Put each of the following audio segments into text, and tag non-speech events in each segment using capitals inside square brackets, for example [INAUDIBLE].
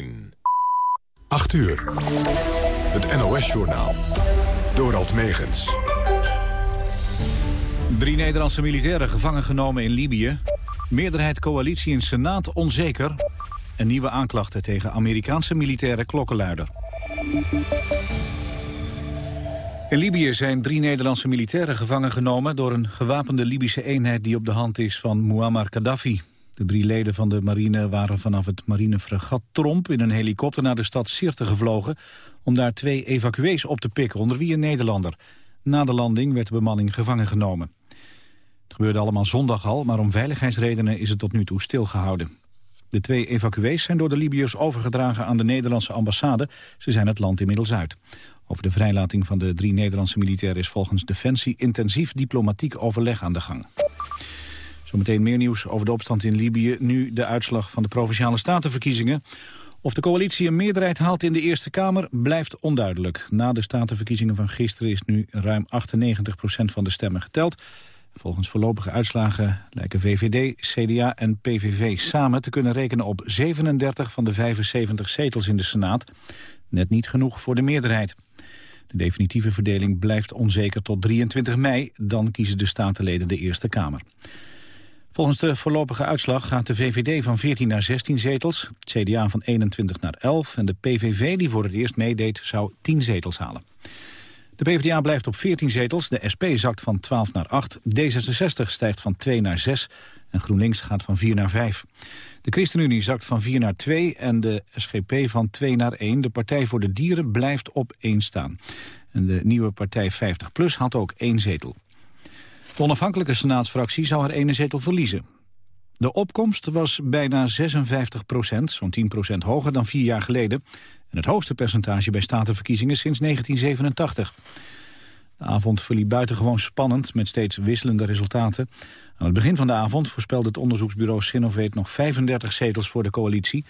In 8 uur. Het NOS-journaal. Dorald Megens. Drie Nederlandse militairen gevangen genomen in Libië. Meerderheid coalitie in Senaat onzeker. En nieuwe aanklachten tegen Amerikaanse militaire klokkenluider. In Libië zijn drie Nederlandse militairen gevangen genomen... door een gewapende Libische eenheid die op de hand is van Muammar Gaddafi. De drie leden van de marine waren vanaf het marinefregat Tromp... in een helikopter naar de stad Sirte gevlogen... om daar twee evacuees op te pikken, onder wie een Nederlander. Na de landing werd de bemanning gevangen genomen. Het gebeurde allemaal zondag al, maar om veiligheidsredenen is het tot nu toe stilgehouden. De twee evacuees zijn door de Libiërs overgedragen aan de Nederlandse ambassade. Ze zijn het land inmiddels uit. Over de vrijlating van de drie Nederlandse militairen is volgens Defensie intensief diplomatiek overleg aan de gang. Zometeen meer nieuws over de opstand in Libië. Nu de uitslag van de Provinciale Statenverkiezingen. Of de coalitie een meerderheid haalt in de Eerste Kamer blijft onduidelijk. Na de Statenverkiezingen van gisteren is nu ruim 98% van de stemmen geteld. Volgens voorlopige uitslagen lijken VVD, CDA en PVV samen te kunnen rekenen op 37 van de 75 zetels in de Senaat. Net niet genoeg voor de meerderheid. De definitieve verdeling blijft onzeker tot 23 mei. Dan kiezen de statenleden de Eerste Kamer. Volgens de voorlopige uitslag gaat de VVD van 14 naar 16 zetels, het CDA van 21 naar 11 en de PVV, die voor het eerst meedeed, zou 10 zetels halen. De PvdA blijft op 14 zetels, de SP zakt van 12 naar 8, D66 stijgt van 2 naar 6 en GroenLinks gaat van 4 naar 5. De ChristenUnie zakt van 4 naar 2 en de SGP van 2 naar 1. De Partij voor de Dieren blijft op 1 staan. En de nieuwe partij 50PLUS had ook één zetel. De onafhankelijke senaatsfractie zou haar ene zetel verliezen. De opkomst was bijna 56 procent, zo'n 10 procent hoger dan vier jaar geleden. En het hoogste percentage bij statenverkiezingen sinds 1987. De avond verliep buitengewoon spannend met steeds wisselende resultaten. Aan het begin van de avond voorspelde het onderzoeksbureau Sinovate nog 35 zetels voor de coalitie.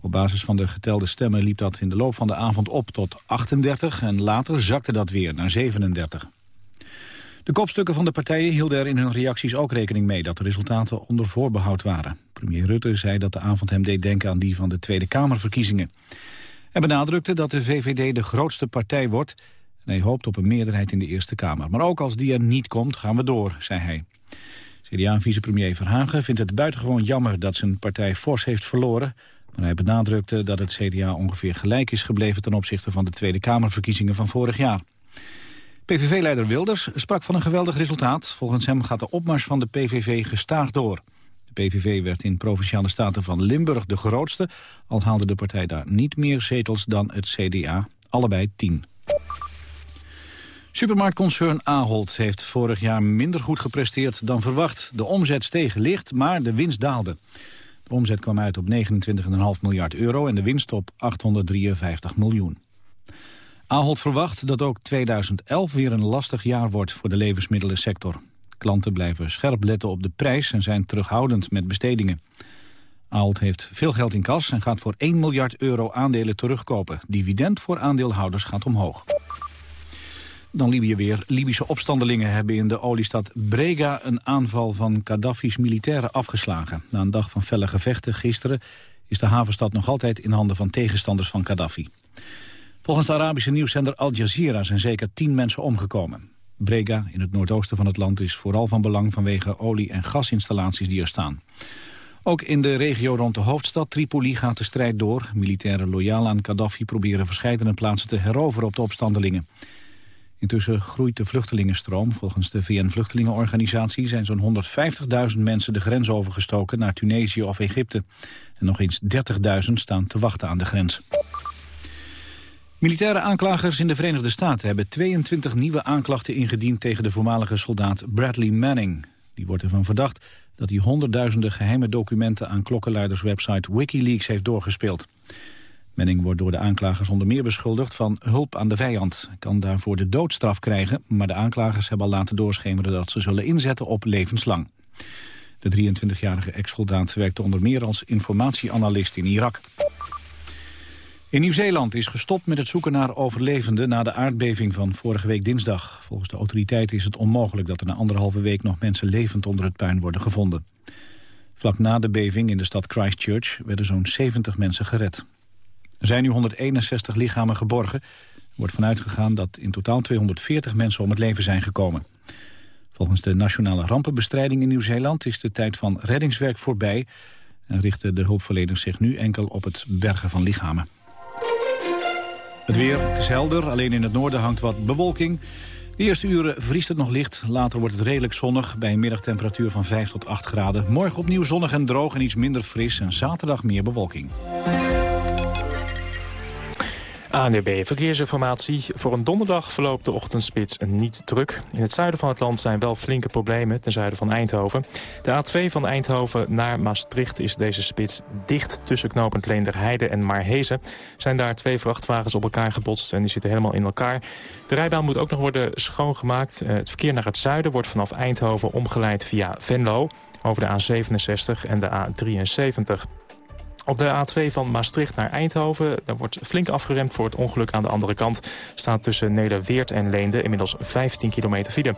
Op basis van de getelde stemmen liep dat in de loop van de avond op tot 38 en later zakte dat weer naar 37. De kopstukken van de partijen hielden er in hun reacties ook rekening mee dat de resultaten onder voorbehoud waren. Premier Rutte zei dat de avond hem deed denken aan die van de Tweede Kamerverkiezingen. Hij benadrukte dat de VVD de grootste partij wordt en hij hoopt op een meerderheid in de Eerste Kamer. Maar ook als die er niet komt, gaan we door, zei hij. CDA-vicepremier Verhagen vindt het buitengewoon jammer dat zijn partij fors heeft verloren. Maar hij benadrukte dat het CDA ongeveer gelijk is gebleven ten opzichte van de Tweede Kamerverkiezingen van vorig jaar. PVV-leider Wilders sprak van een geweldig resultaat. Volgens hem gaat de opmars van de PVV gestaag door. De PVV werd in Provinciale Staten van Limburg de grootste... al haalde de partij daar niet meer zetels dan het CDA, allebei tien. Supermarktconcern Ahold heeft vorig jaar minder goed gepresteerd dan verwacht. De omzet steeg licht, maar de winst daalde. De omzet kwam uit op 29,5 miljard euro en de winst op 853 miljoen. Ahold verwacht dat ook 2011 weer een lastig jaar wordt voor de levensmiddelensector. Klanten blijven scherp letten op de prijs en zijn terughoudend met bestedingen. Ahold heeft veel geld in kas en gaat voor 1 miljard euro aandelen terugkopen. Dividend voor aandeelhouders gaat omhoog. Dan Libië weer. Libische opstandelingen hebben in de oliestad Brega... een aanval van Gaddafi's militairen afgeslagen. Na een dag van felle gevechten gisteren... is de havenstad nog altijd in handen van tegenstanders van Gaddafi. Volgens de Arabische nieuwszender Al Jazeera zijn zeker tien mensen omgekomen. Brega, in het noordoosten van het land, is vooral van belang vanwege olie- en gasinstallaties die er staan. Ook in de regio rond de hoofdstad Tripoli gaat de strijd door. Militairen loyaal aan Gaddafi proberen verscheidene plaatsen te heroveren op de opstandelingen. Intussen groeit de vluchtelingenstroom. Volgens de VN-vluchtelingenorganisatie zijn zo'n 150.000 mensen de grens overgestoken naar Tunesië of Egypte. En nog eens 30.000 staan te wachten aan de grens. Militaire aanklagers in de Verenigde Staten hebben 22 nieuwe aanklachten ingediend tegen de voormalige soldaat Bradley Manning. Die wordt ervan verdacht dat hij honderdduizenden geheime documenten aan klokkenluiderswebsite Wikileaks heeft doorgespeeld. Manning wordt door de aanklagers onder meer beschuldigd van hulp aan de vijand. Kan daarvoor de doodstraf krijgen, maar de aanklagers hebben al laten doorschemeren dat ze zullen inzetten op levenslang. De 23-jarige ex-soldaat werkte onder meer als informatieanalist in Irak. In Nieuw-Zeeland is gestopt met het zoeken naar overlevenden na de aardbeving van vorige week dinsdag. Volgens de autoriteiten is het onmogelijk dat er na anderhalve week nog mensen levend onder het puin worden gevonden. Vlak na de beving in de stad Christchurch werden zo'n 70 mensen gered. Er zijn nu 161 lichamen geborgen. Er wordt vanuit gegaan dat in totaal 240 mensen om het leven zijn gekomen. Volgens de Nationale Rampenbestrijding in Nieuw-Zeeland is de tijd van reddingswerk voorbij... en richten de hulpverleners zich nu enkel op het bergen van lichamen. Het weer, het is helder, alleen in het noorden hangt wat bewolking. De eerste uren vriest het nog licht, later wordt het redelijk zonnig... bij een middagtemperatuur van 5 tot 8 graden. Morgen opnieuw zonnig en droog en iets minder fris... en zaterdag meer bewolking. ANWB Verkeersinformatie. Voor een donderdag verloopt de ochtendspits niet druk. In het zuiden van het land zijn wel flinke problemen ten zuiden van Eindhoven. De A2 van Eindhoven naar Maastricht is deze spits dicht... tussen knooppunt Leenderheide en Maarhezen. Zijn daar twee vrachtwagens op elkaar gebotst en die zitten helemaal in elkaar. De rijbaan moet ook nog worden schoongemaakt. Eh, het verkeer naar het zuiden wordt vanaf Eindhoven omgeleid via Venlo... over de A67 en de A73. Op de A2 van Maastricht naar Eindhoven daar wordt flink afgeremd voor het ongeluk aan de andere kant. Staat tussen Nederweert en Leende inmiddels 15 kilometer file.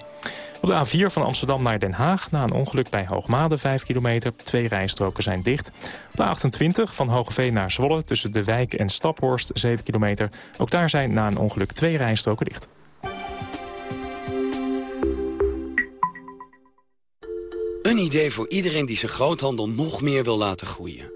Op de A4 van Amsterdam naar Den Haag na een ongeluk bij Hoogmade 5 kilometer. Twee rijstroken zijn dicht. Op de 28 van Hogeveen naar Zwolle tussen De Wijk en Staphorst 7 kilometer. Ook daar zijn na een ongeluk twee rijstroken dicht. Een idee voor iedereen die zijn groothandel nog meer wil laten groeien.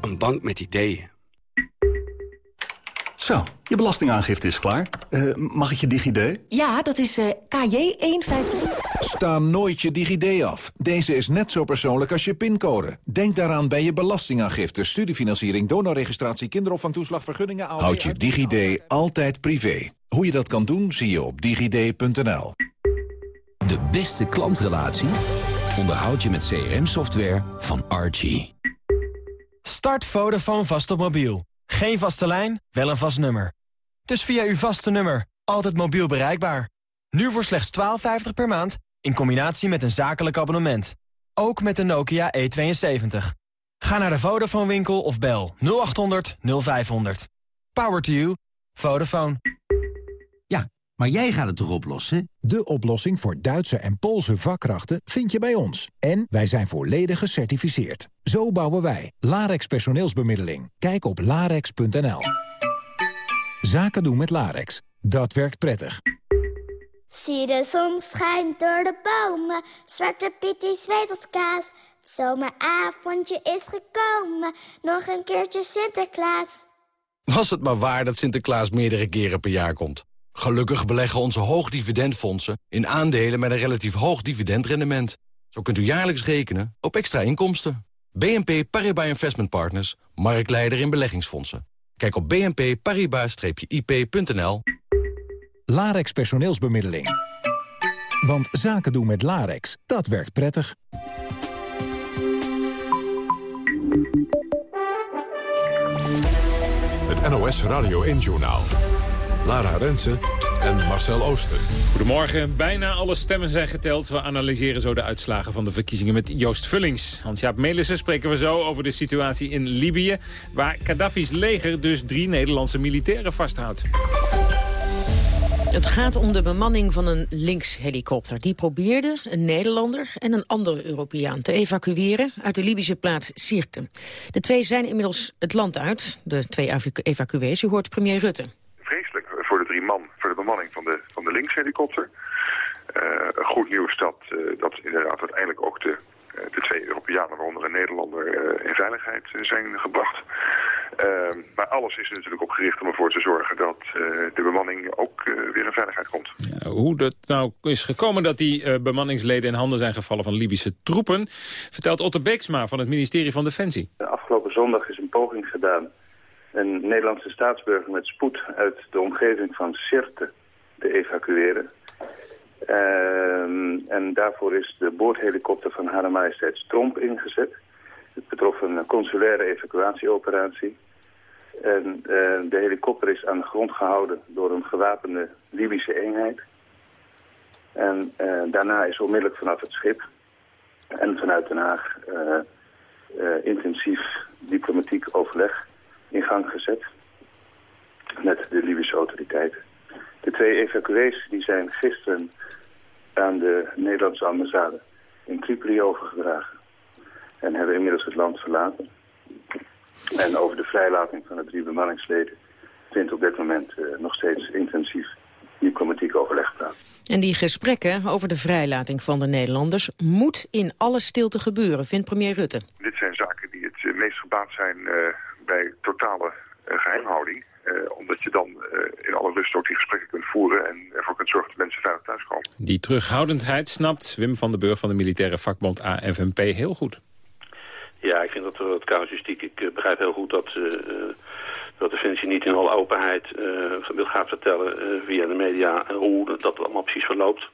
Een bank met ideeën. Zo, je belastingaangifte is klaar. Uh, mag ik je DigiD? Ja, dat is uh, KJ153. Sta nooit je DigiD af. Deze is net zo persoonlijk als je pincode. Denk daaraan bij je belastingaangifte, studiefinanciering, donorregistratie, kinderopvangtoeslag, vergunningen... Houd je DigiD altijd privé. Hoe je dat kan doen, zie je op digid.nl. De beste klantrelatie onderhoud je met CRM-software van Archie. Start Vodafone vast op mobiel. Geen vaste lijn, wel een vast nummer. Dus via uw vaste nummer, altijd mobiel bereikbaar. Nu voor slechts 12,50 per maand, in combinatie met een zakelijk abonnement. Ook met de Nokia E72. Ga naar de Vodafone winkel of bel 0800 0500. Power to you. Vodafone. Maar jij gaat het toch oplossen? De oplossing voor Duitse en Poolse vakkrachten vind je bij ons. En wij zijn volledig gecertificeerd. Zo bouwen wij. Larex personeelsbemiddeling. Kijk op larex.nl. Zaken doen met Larex. Dat werkt prettig. Zie de zon schijnt door de bomen. Zwarte Piet die zweet als kaas. Het zomeravondje is gekomen. Nog een keertje Sinterklaas. Was het maar waar dat Sinterklaas meerdere keren per jaar komt. Gelukkig beleggen onze hoogdividendfondsen in aandelen met een relatief hoog dividendrendement. Zo kunt u jaarlijks rekenen op extra inkomsten. BNP Paribas Investment Partners, marktleider in beleggingsfondsen. Kijk op bnp-paribas-ip.nl. Larex personeelsbemiddeling. Want zaken doen met Larex, dat werkt prettig. Het NOS Radio 1 Journaal. Lara Rensen en Marcel Ooster. Goedemorgen. Bijna alle stemmen zijn geteld. We analyseren zo de uitslagen van de verkiezingen met Joost Vullings. Hans-Jaap Melissen spreken we zo over de situatie in Libië... waar Gaddafi's leger dus drie Nederlandse militairen vasthoudt. Het gaat om de bemanning van een linkshelikopter. Die probeerde een Nederlander en een andere Europeaan te evacueren uit de Libische plaats Sirte. De twee zijn inmiddels het land uit, de twee evacuees. U hoort premier Rutte bemanning van de, van de linkshelikopter. Uh, goed nieuws dat, uh, dat inderdaad uiteindelijk ook de, uh, de twee Europeanen, waaronder een Nederlander, in veiligheid zijn gebracht. maar alles is er natuurlijk op gericht om ervoor te zorgen dat de bemanning ook weer in veiligheid komt. Ja, hoe dat nou is gekomen dat die bemanningsleden in handen zijn gevallen van Libische troepen, vertelt Otto Beeksma van het ministerie van Defensie. Afgelopen zondag is een poging gedaan een Nederlandse staatsburger met spoed uit de omgeving van Sirte te evacueren. Ehm, en daarvoor is de boordhelikopter van Hare Majesteit Tromp ingezet. Het betrof een consulaire evacuatieoperatie. En de helikopter is aan de grond gehouden door een gewapende Libische eenheid. En daarna is onmiddellijk vanaf het schip en vanuit Den Haag intensief diplomatiek overleg in gang gezet met de Libische autoriteiten. De twee evacuees die zijn gisteren aan de Nederlandse ambassade in Tripoli overgedragen. En hebben inmiddels het land verlaten. En over de vrijlating van de drie bemanningsleden vindt op dit moment uh, nog steeds intensief diplomatiek overleg plaats. En die gesprekken over de vrijlating van de Nederlanders moet in alle stilte gebeuren, vindt premier Rutte. Dit zijn zaken die het meest gebaat zijn uh, bij totale uh, geheimhouding. Omdat je dan in alle rust ook die gesprekken kunt voeren en ervoor kunt zorgen dat mensen veilig thuiskomen. Die terughoudendheid snapt Wim van den Burg van de militaire vakbond AFNP heel goed. Ja, ik vind dat het casuïstiek. Ik begrijp heel goed dat dat de Defensie niet in alle openheid uh, gaat vertellen uh, via de media hoe dat allemaal precies verloopt.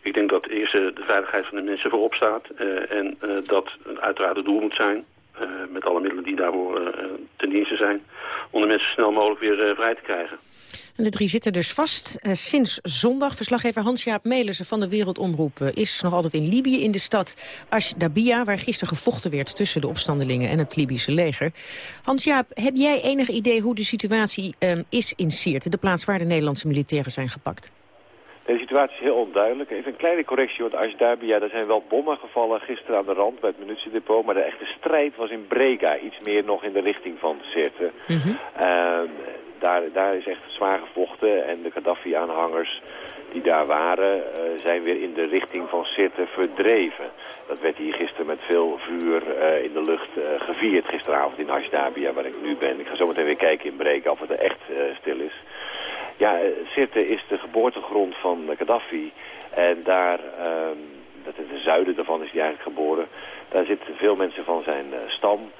Ik denk dat eerst de veiligheid van de mensen voorop staat uh, en dat uiteraard het doel moet zijn, met alle middelen die daarvoor ten dienste zijn, om de mensen snel mogelijk weer vrij te krijgen. En de drie zitten dus vast uh, sinds zondag. Verslaggever Hans-Jaap Melissen van de Wereldomroep uh, is nog altijd in Libië in de stad Ashdabia... waar gisteren gevochten werd tussen de opstandelingen en het Libische leger. Hans-Jaap, heb jij enig idee hoe de situatie uh, is in Sirte... de plaats waar de Nederlandse militairen zijn gepakt? De situatie is heel onduidelijk. Even een kleine correctie, want Ashdabia, daar zijn wel bommen gevallen gisteren aan de rand bij het munitiedepot. Maar de echte strijd was in Brega, iets meer nog in de richting van Sirte. Mm -hmm daar, daar is echt zwaar gevochten en de Gaddafi-aanhangers die daar waren, uh, zijn weer in de richting van Sirte verdreven. Dat werd hier gisteren met veel vuur uh, in de lucht uh, gevierd gisteravond in Ashdabia, waar ik nu ben. Ik ga zo meteen weer kijken in Breken of het er echt stil is. Ja, Sirte is de geboortegrond van Gaddafi en daar, ehm, dat is het zuiden daarvan is hij eigenlijk geboren, daar zitten veel mensen van zijn stam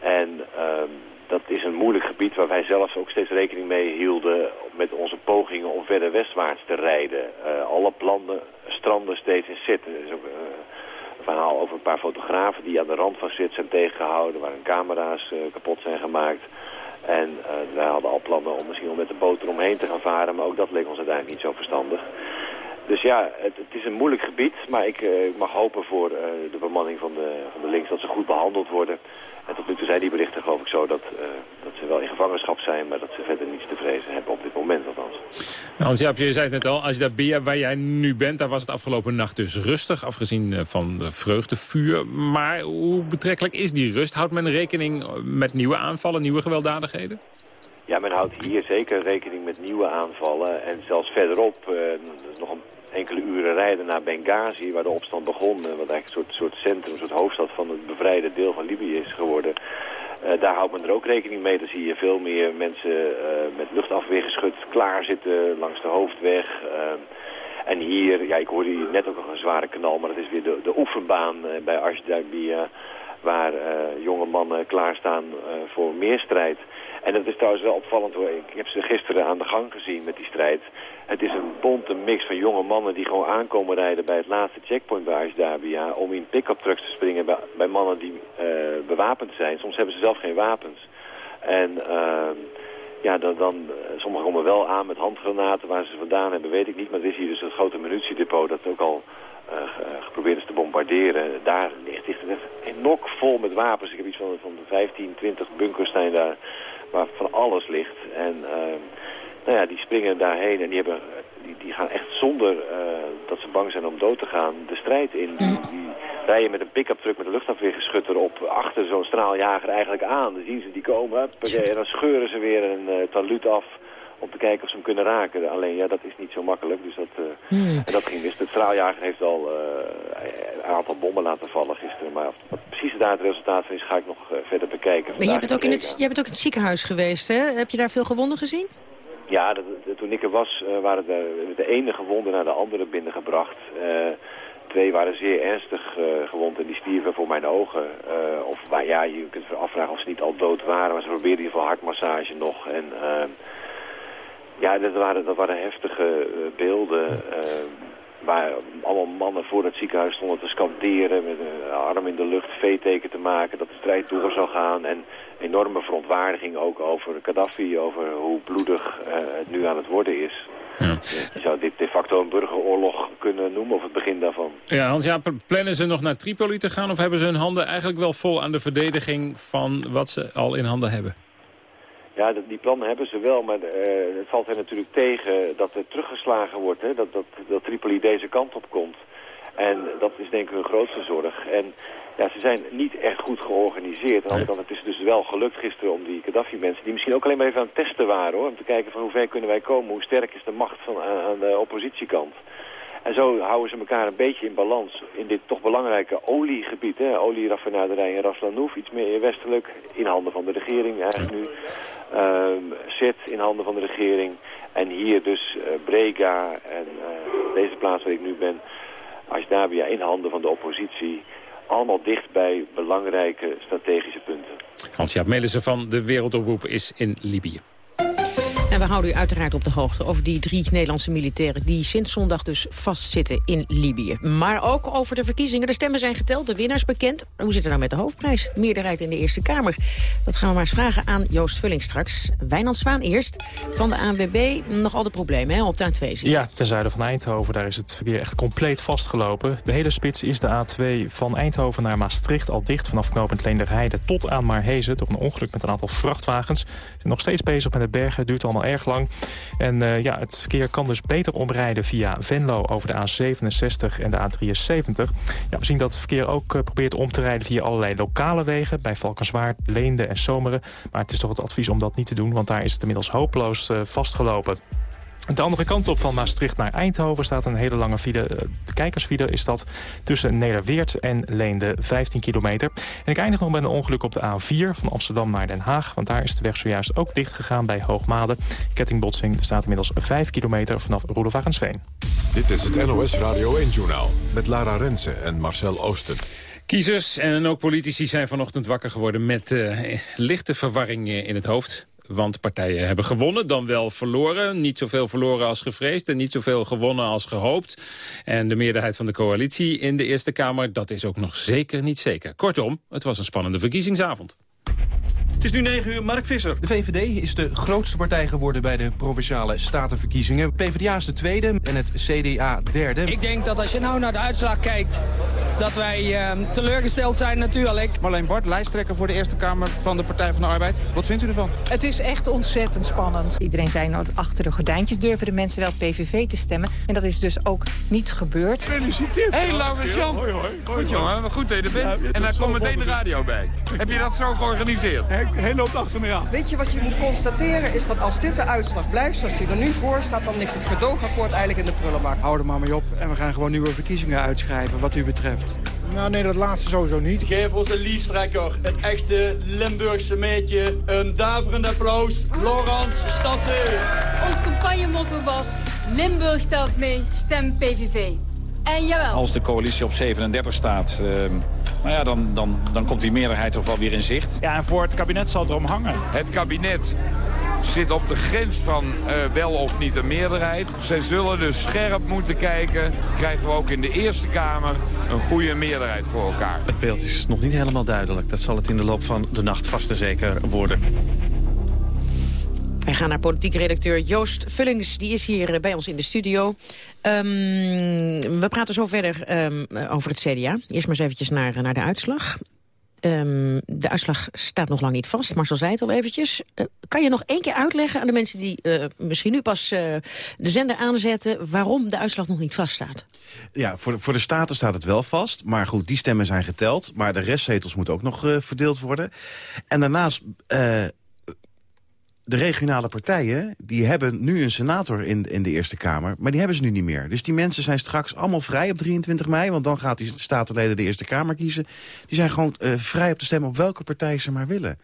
en... Ehm, dat is een moeilijk gebied waar wij zelfs ook steeds rekening mee hielden met onze pogingen om verder westwaarts te rijden. Uh, alle plannen stranden steeds in zitten. Er is ook uh, een verhaal over een paar fotografen die aan de rand van Sit zijn tegengehouden, waar hun camera's kapot zijn gemaakt. En wij hadden al plannen om misschien wel met de boot eromheen te gaan varen, maar ook dat leek ons uiteindelijk niet zo verstandig. Dus ja, het, het, is een moeilijk gebied, maar ik, ik mag hopen voor de bemanning van de, van de links dat ze goed behandeld worden. En tot nu toe zijn die berichten geloof ik zo dat, uh, dat ze wel in gevangenschap zijn... maar dat ze verder niets te vrezen hebben op dit moment althans. Hans Jaap, je zei het net al, als je daar waar jij nu bent... daar was het afgelopen nacht dus rustig, afgezien eh, van de vreugdevuur. Maar hoe betrekkelijk is die rust? Houdt men rekening met nieuwe aanvallen, nieuwe gewelddadigheden? Ja, men houdt hier zeker rekening met nieuwe aanvallen. En zelfs verderop, uh, nog een enkele uren rijden naar Benghazi, waar de opstand begon. Eh, wat eigenlijk een soort, soort centrum, een soort hoofdstad van het bevrijde deel van Libië is geworden. Uh, daar houdt men er ook rekening mee. Dan zie je veel meer mensen uh, met luchtafweergeschut klaar zitten langs de hoofdweg. En hier, ja, ik hoorde hier net ook nog een zware knal, maar dat is weer de, de oefenbaan bij Ashdabia, waar jonge mannen klaarstaan voor meer strijd. En dat is trouwens wel opvallend hoor. Ik heb ze gisteren aan de gang gezien met die strijd. Het is een bonte mix van jonge mannen die gewoon aankomen rijden bij het laatste checkpoint bij Ashdabia... om in pick-up trucks te springen bij, mannen die uh, bewapend zijn. Soms hebben ze zelf geen wapens. En uh, ja, dan, dan, eh, sommigen komen wel aan met handgranaten. Waar ze vandaan hebben, weet ik niet. Maar er is hier dus een grote munitiedepot dat ook al uh, geprobeerd is te bombarderen. Daar ligt, het nok vol met wapens. Ik heb iets van, van 15, 20 bunkers zijn daar waar van alles ligt. En uh, nou ja, die springen daarheen en die, hebben, die, die gaan echt zonder uh, dat ze bang zijn om dood te gaan de strijd in. Die, die rijden met een pick-up truck met een luchtafweergeschut erop achter zo'n straaljager eigenlijk aan. Dan zien ze die komen en dan scheuren ze weer een uh, taluut af om te kijken of ze hem kunnen raken. Alleen ja, dat is niet zo makkelijk. Dus dat, uh, en dat ging mis. De straaljager heeft al een aantal bommen laten vallen gisteren. Maar wat precies daar het resultaat van is, ga ik nog verder bekijken. Maar jij bent, ook in het, jij bent ook in het ziekenhuis geweest, hè? Heb je daar veel gewonden gezien? Ja, toen ik er was, waren de, de ene gewonden naar de andere binnengebracht. twee waren zeer ernstig gewond en die stierven voor mijn ogen. of ja, je kunt afvragen of ze niet al dood waren. Maar ze probeerden in ieder geval hartmassage nog. En ja, dat waren, dat waren heftige uh, beelden. Waar allemaal mannen voor het ziekenhuis stonden te scanderen... met een arm in de lucht, V-teken te maken, dat de strijd door zou gaan... en enorme verontwaardiging ook over Gaddafi, over hoe bloedig het nu aan het worden is... Ja. Je zou dit de facto een burgeroorlog kunnen noemen, of het begin daarvan. Ja, Hans, ja, plannen ze nog naar Tripoli te gaan... of hebben ze hun handen eigenlijk wel vol aan de verdediging van wat ze al in handen hebben? Ja, die plannen hebben ze wel, maar uh, het valt hen natuurlijk tegen dat er teruggeslagen wordt. Hè? Dat, dat, dat Tripoli deze kant op komt. En dat is denk ik hun grootste zorg. En ja, ze zijn niet echt goed georganiseerd. En het is dus wel gelukt gisteren om die Gaddafi-mensen... die misschien ook alleen maar even aan het testen waren, hoor. Om te kijken van hoe ver kunnen wij komen. Hoe sterk is de macht van, aan de oppositiekant. En zo houden ze elkaar een beetje in balans in dit toch belangrijke oliegebied. Hè? Olieraffinaderij in Ras iets meer westelijk, in handen van de regering eigenlijk nu. Um, zit in handen van de regering. En hier dus uh, Brega en uh, deze plaats waar ik nu ben, Ashdabia in handen van de oppositie allemaal dicht bij belangrijke strategische punten. Hans-Jaap Melissen van de Wereldoproep is in Libië. En we houden u uiteraard op de hoogte over die drie Nederlandse militairen... die sinds zondag dus vastzitten in Libië. Maar ook over de verkiezingen. De stemmen zijn geteld, de winnaars bekend. Hoe zit het nou met de hoofdprijs? Meerderheid in de Eerste Kamer. Dat gaan we maar eens vragen aan Joost Vulling straks. Wijnand Zwaan eerst. Van de ANWB nog al de problemen hè, op de A2. Ja, ten zuiden van Eindhoven. Daar is het verkeer echt compleet vastgelopen. De hele spits is de A2 van Eindhoven naar Maastricht al dicht... vanaf knooppunt Leenderheide tot aan Marhezen... door een ongeluk met een aantal vrachtwagens. Ze zijn nog steeds bezig met de bergen. Duurt erg lang. En uh, ja, het verkeer kan dus beter omrijden via Venlo over de A67 en de A73. Ja, we zien dat het verkeer ook uh, probeert om te rijden via allerlei lokale wegen... bij Valkenswaard, Leende en Zomeren. Maar het is toch het advies om dat niet te doen... want daar is het inmiddels hopeloos uh, vastgelopen. De andere kant op van Maastricht naar Eindhoven staat een hele lange file. De kijkersfile is dat tussen Nederweert en Leende 15 kilometer. En ik eindig nog met een ongeluk op de A4 van Amsterdam naar Den Haag. Want daar is de weg zojuist ook dicht gegaan bij Hoogmade. Kettingbotsing staat inmiddels 5 kilometer vanaf Roelofarensveen. Dit is het NOS Radio 1-journaal met Lara Rensen en Marcel Oosten. Kiezers en ook politici zijn vanochtend wakker geworden met uh, lichte verwarring in het hoofd. Want partijen hebben gewonnen, dan wel verloren. Niet zoveel verloren als gevreesd en niet zoveel gewonnen als gehoopt. En de meerderheid van de coalitie in de Eerste Kamer, dat is ook nog zeker niet zeker. Kortom, het was een spannende verkiezingsavond. Het is nu 9 uur, Mark Visser. De VVD is de grootste partij geworden bij de Provinciale Statenverkiezingen. PvdA is de tweede en het CDA derde. Ik denk dat als je nou naar de uitslag kijkt, dat wij uh, teleurgesteld zijn natuurlijk. Marleen Bart, lijsttrekker voor de Eerste Kamer van de Partij van de Arbeid. Wat vindt u ervan? Het is echt ontzettend spannend. Iedereen zei nou, achter de gordijntjes durven de mensen wel PVV te stemmen. En dat is dus ook niet gebeurd. Gefeliciteerd. Hey Laurens Jan. Hoi, hoi. Goed jongen, goed dat je er bent. En daar komt meteen de radio bij. Heb je dat zo georganiseerd? Hij loopt achter me aan. Weet je wat je moet constateren is dat als dit de uitslag blijft zoals die er nu voor staat... dan ligt het gedoogakkoord eigenlijk in de prullenbak. Hou er maar mee op en we gaan gewoon nieuwe verkiezingen uitschrijven wat u betreft. Nou nee, dat laatste sowieso niet. Geef ons de liefstrekker, het echte Limburgse meetje, een daverend applaus. Laurens Stassen. Ons campagnemotto was Limburg telt mee, stem PVV. En jawel. Als de coalitie op 37 staat, uh, nou ja, dan, dan, dan komt die meerderheid toch wel weer in zicht. Ja, en voor het kabinet zal het erom hangen. Het kabinet zit op de grens van uh, wel of niet een meerderheid. Zij zullen dus scherp moeten kijken. Krijgen we ook in de Eerste Kamer een goede meerderheid voor elkaar. Het beeld is nog niet helemaal duidelijk. Dat zal het in de loop van de nacht vast en zeker worden. Wij gaan naar politiek redacteur Joost Vullings. Die is hier bij ons in de studio. Um, we praten zo verder um, over het CDA. Eerst maar eens eventjes naar, naar de uitslag. Um, de uitslag staat nog lang niet vast. Marcel zei het al eventjes. Kan je nog één keer uitleggen aan de mensen die misschien nu pas de zender aanzetten... waarom de uitslag nog niet vaststaat? Ja, voor voor de Staten staat het wel vast. Maar goed, die stemmen zijn geteld. Maar de restzetels moeten ook nog verdeeld worden. En daarnaast de regionale partijen die hebben nu een senator in, in de Eerste Kamer... maar die hebben ze nu niet meer. Dus die mensen zijn straks allemaal vrij op 23 mei... want dan gaat die statenleden de Eerste Kamer kiezen. Die zijn gewoon uh, vrij op te stemmen op welke partij ze maar willen.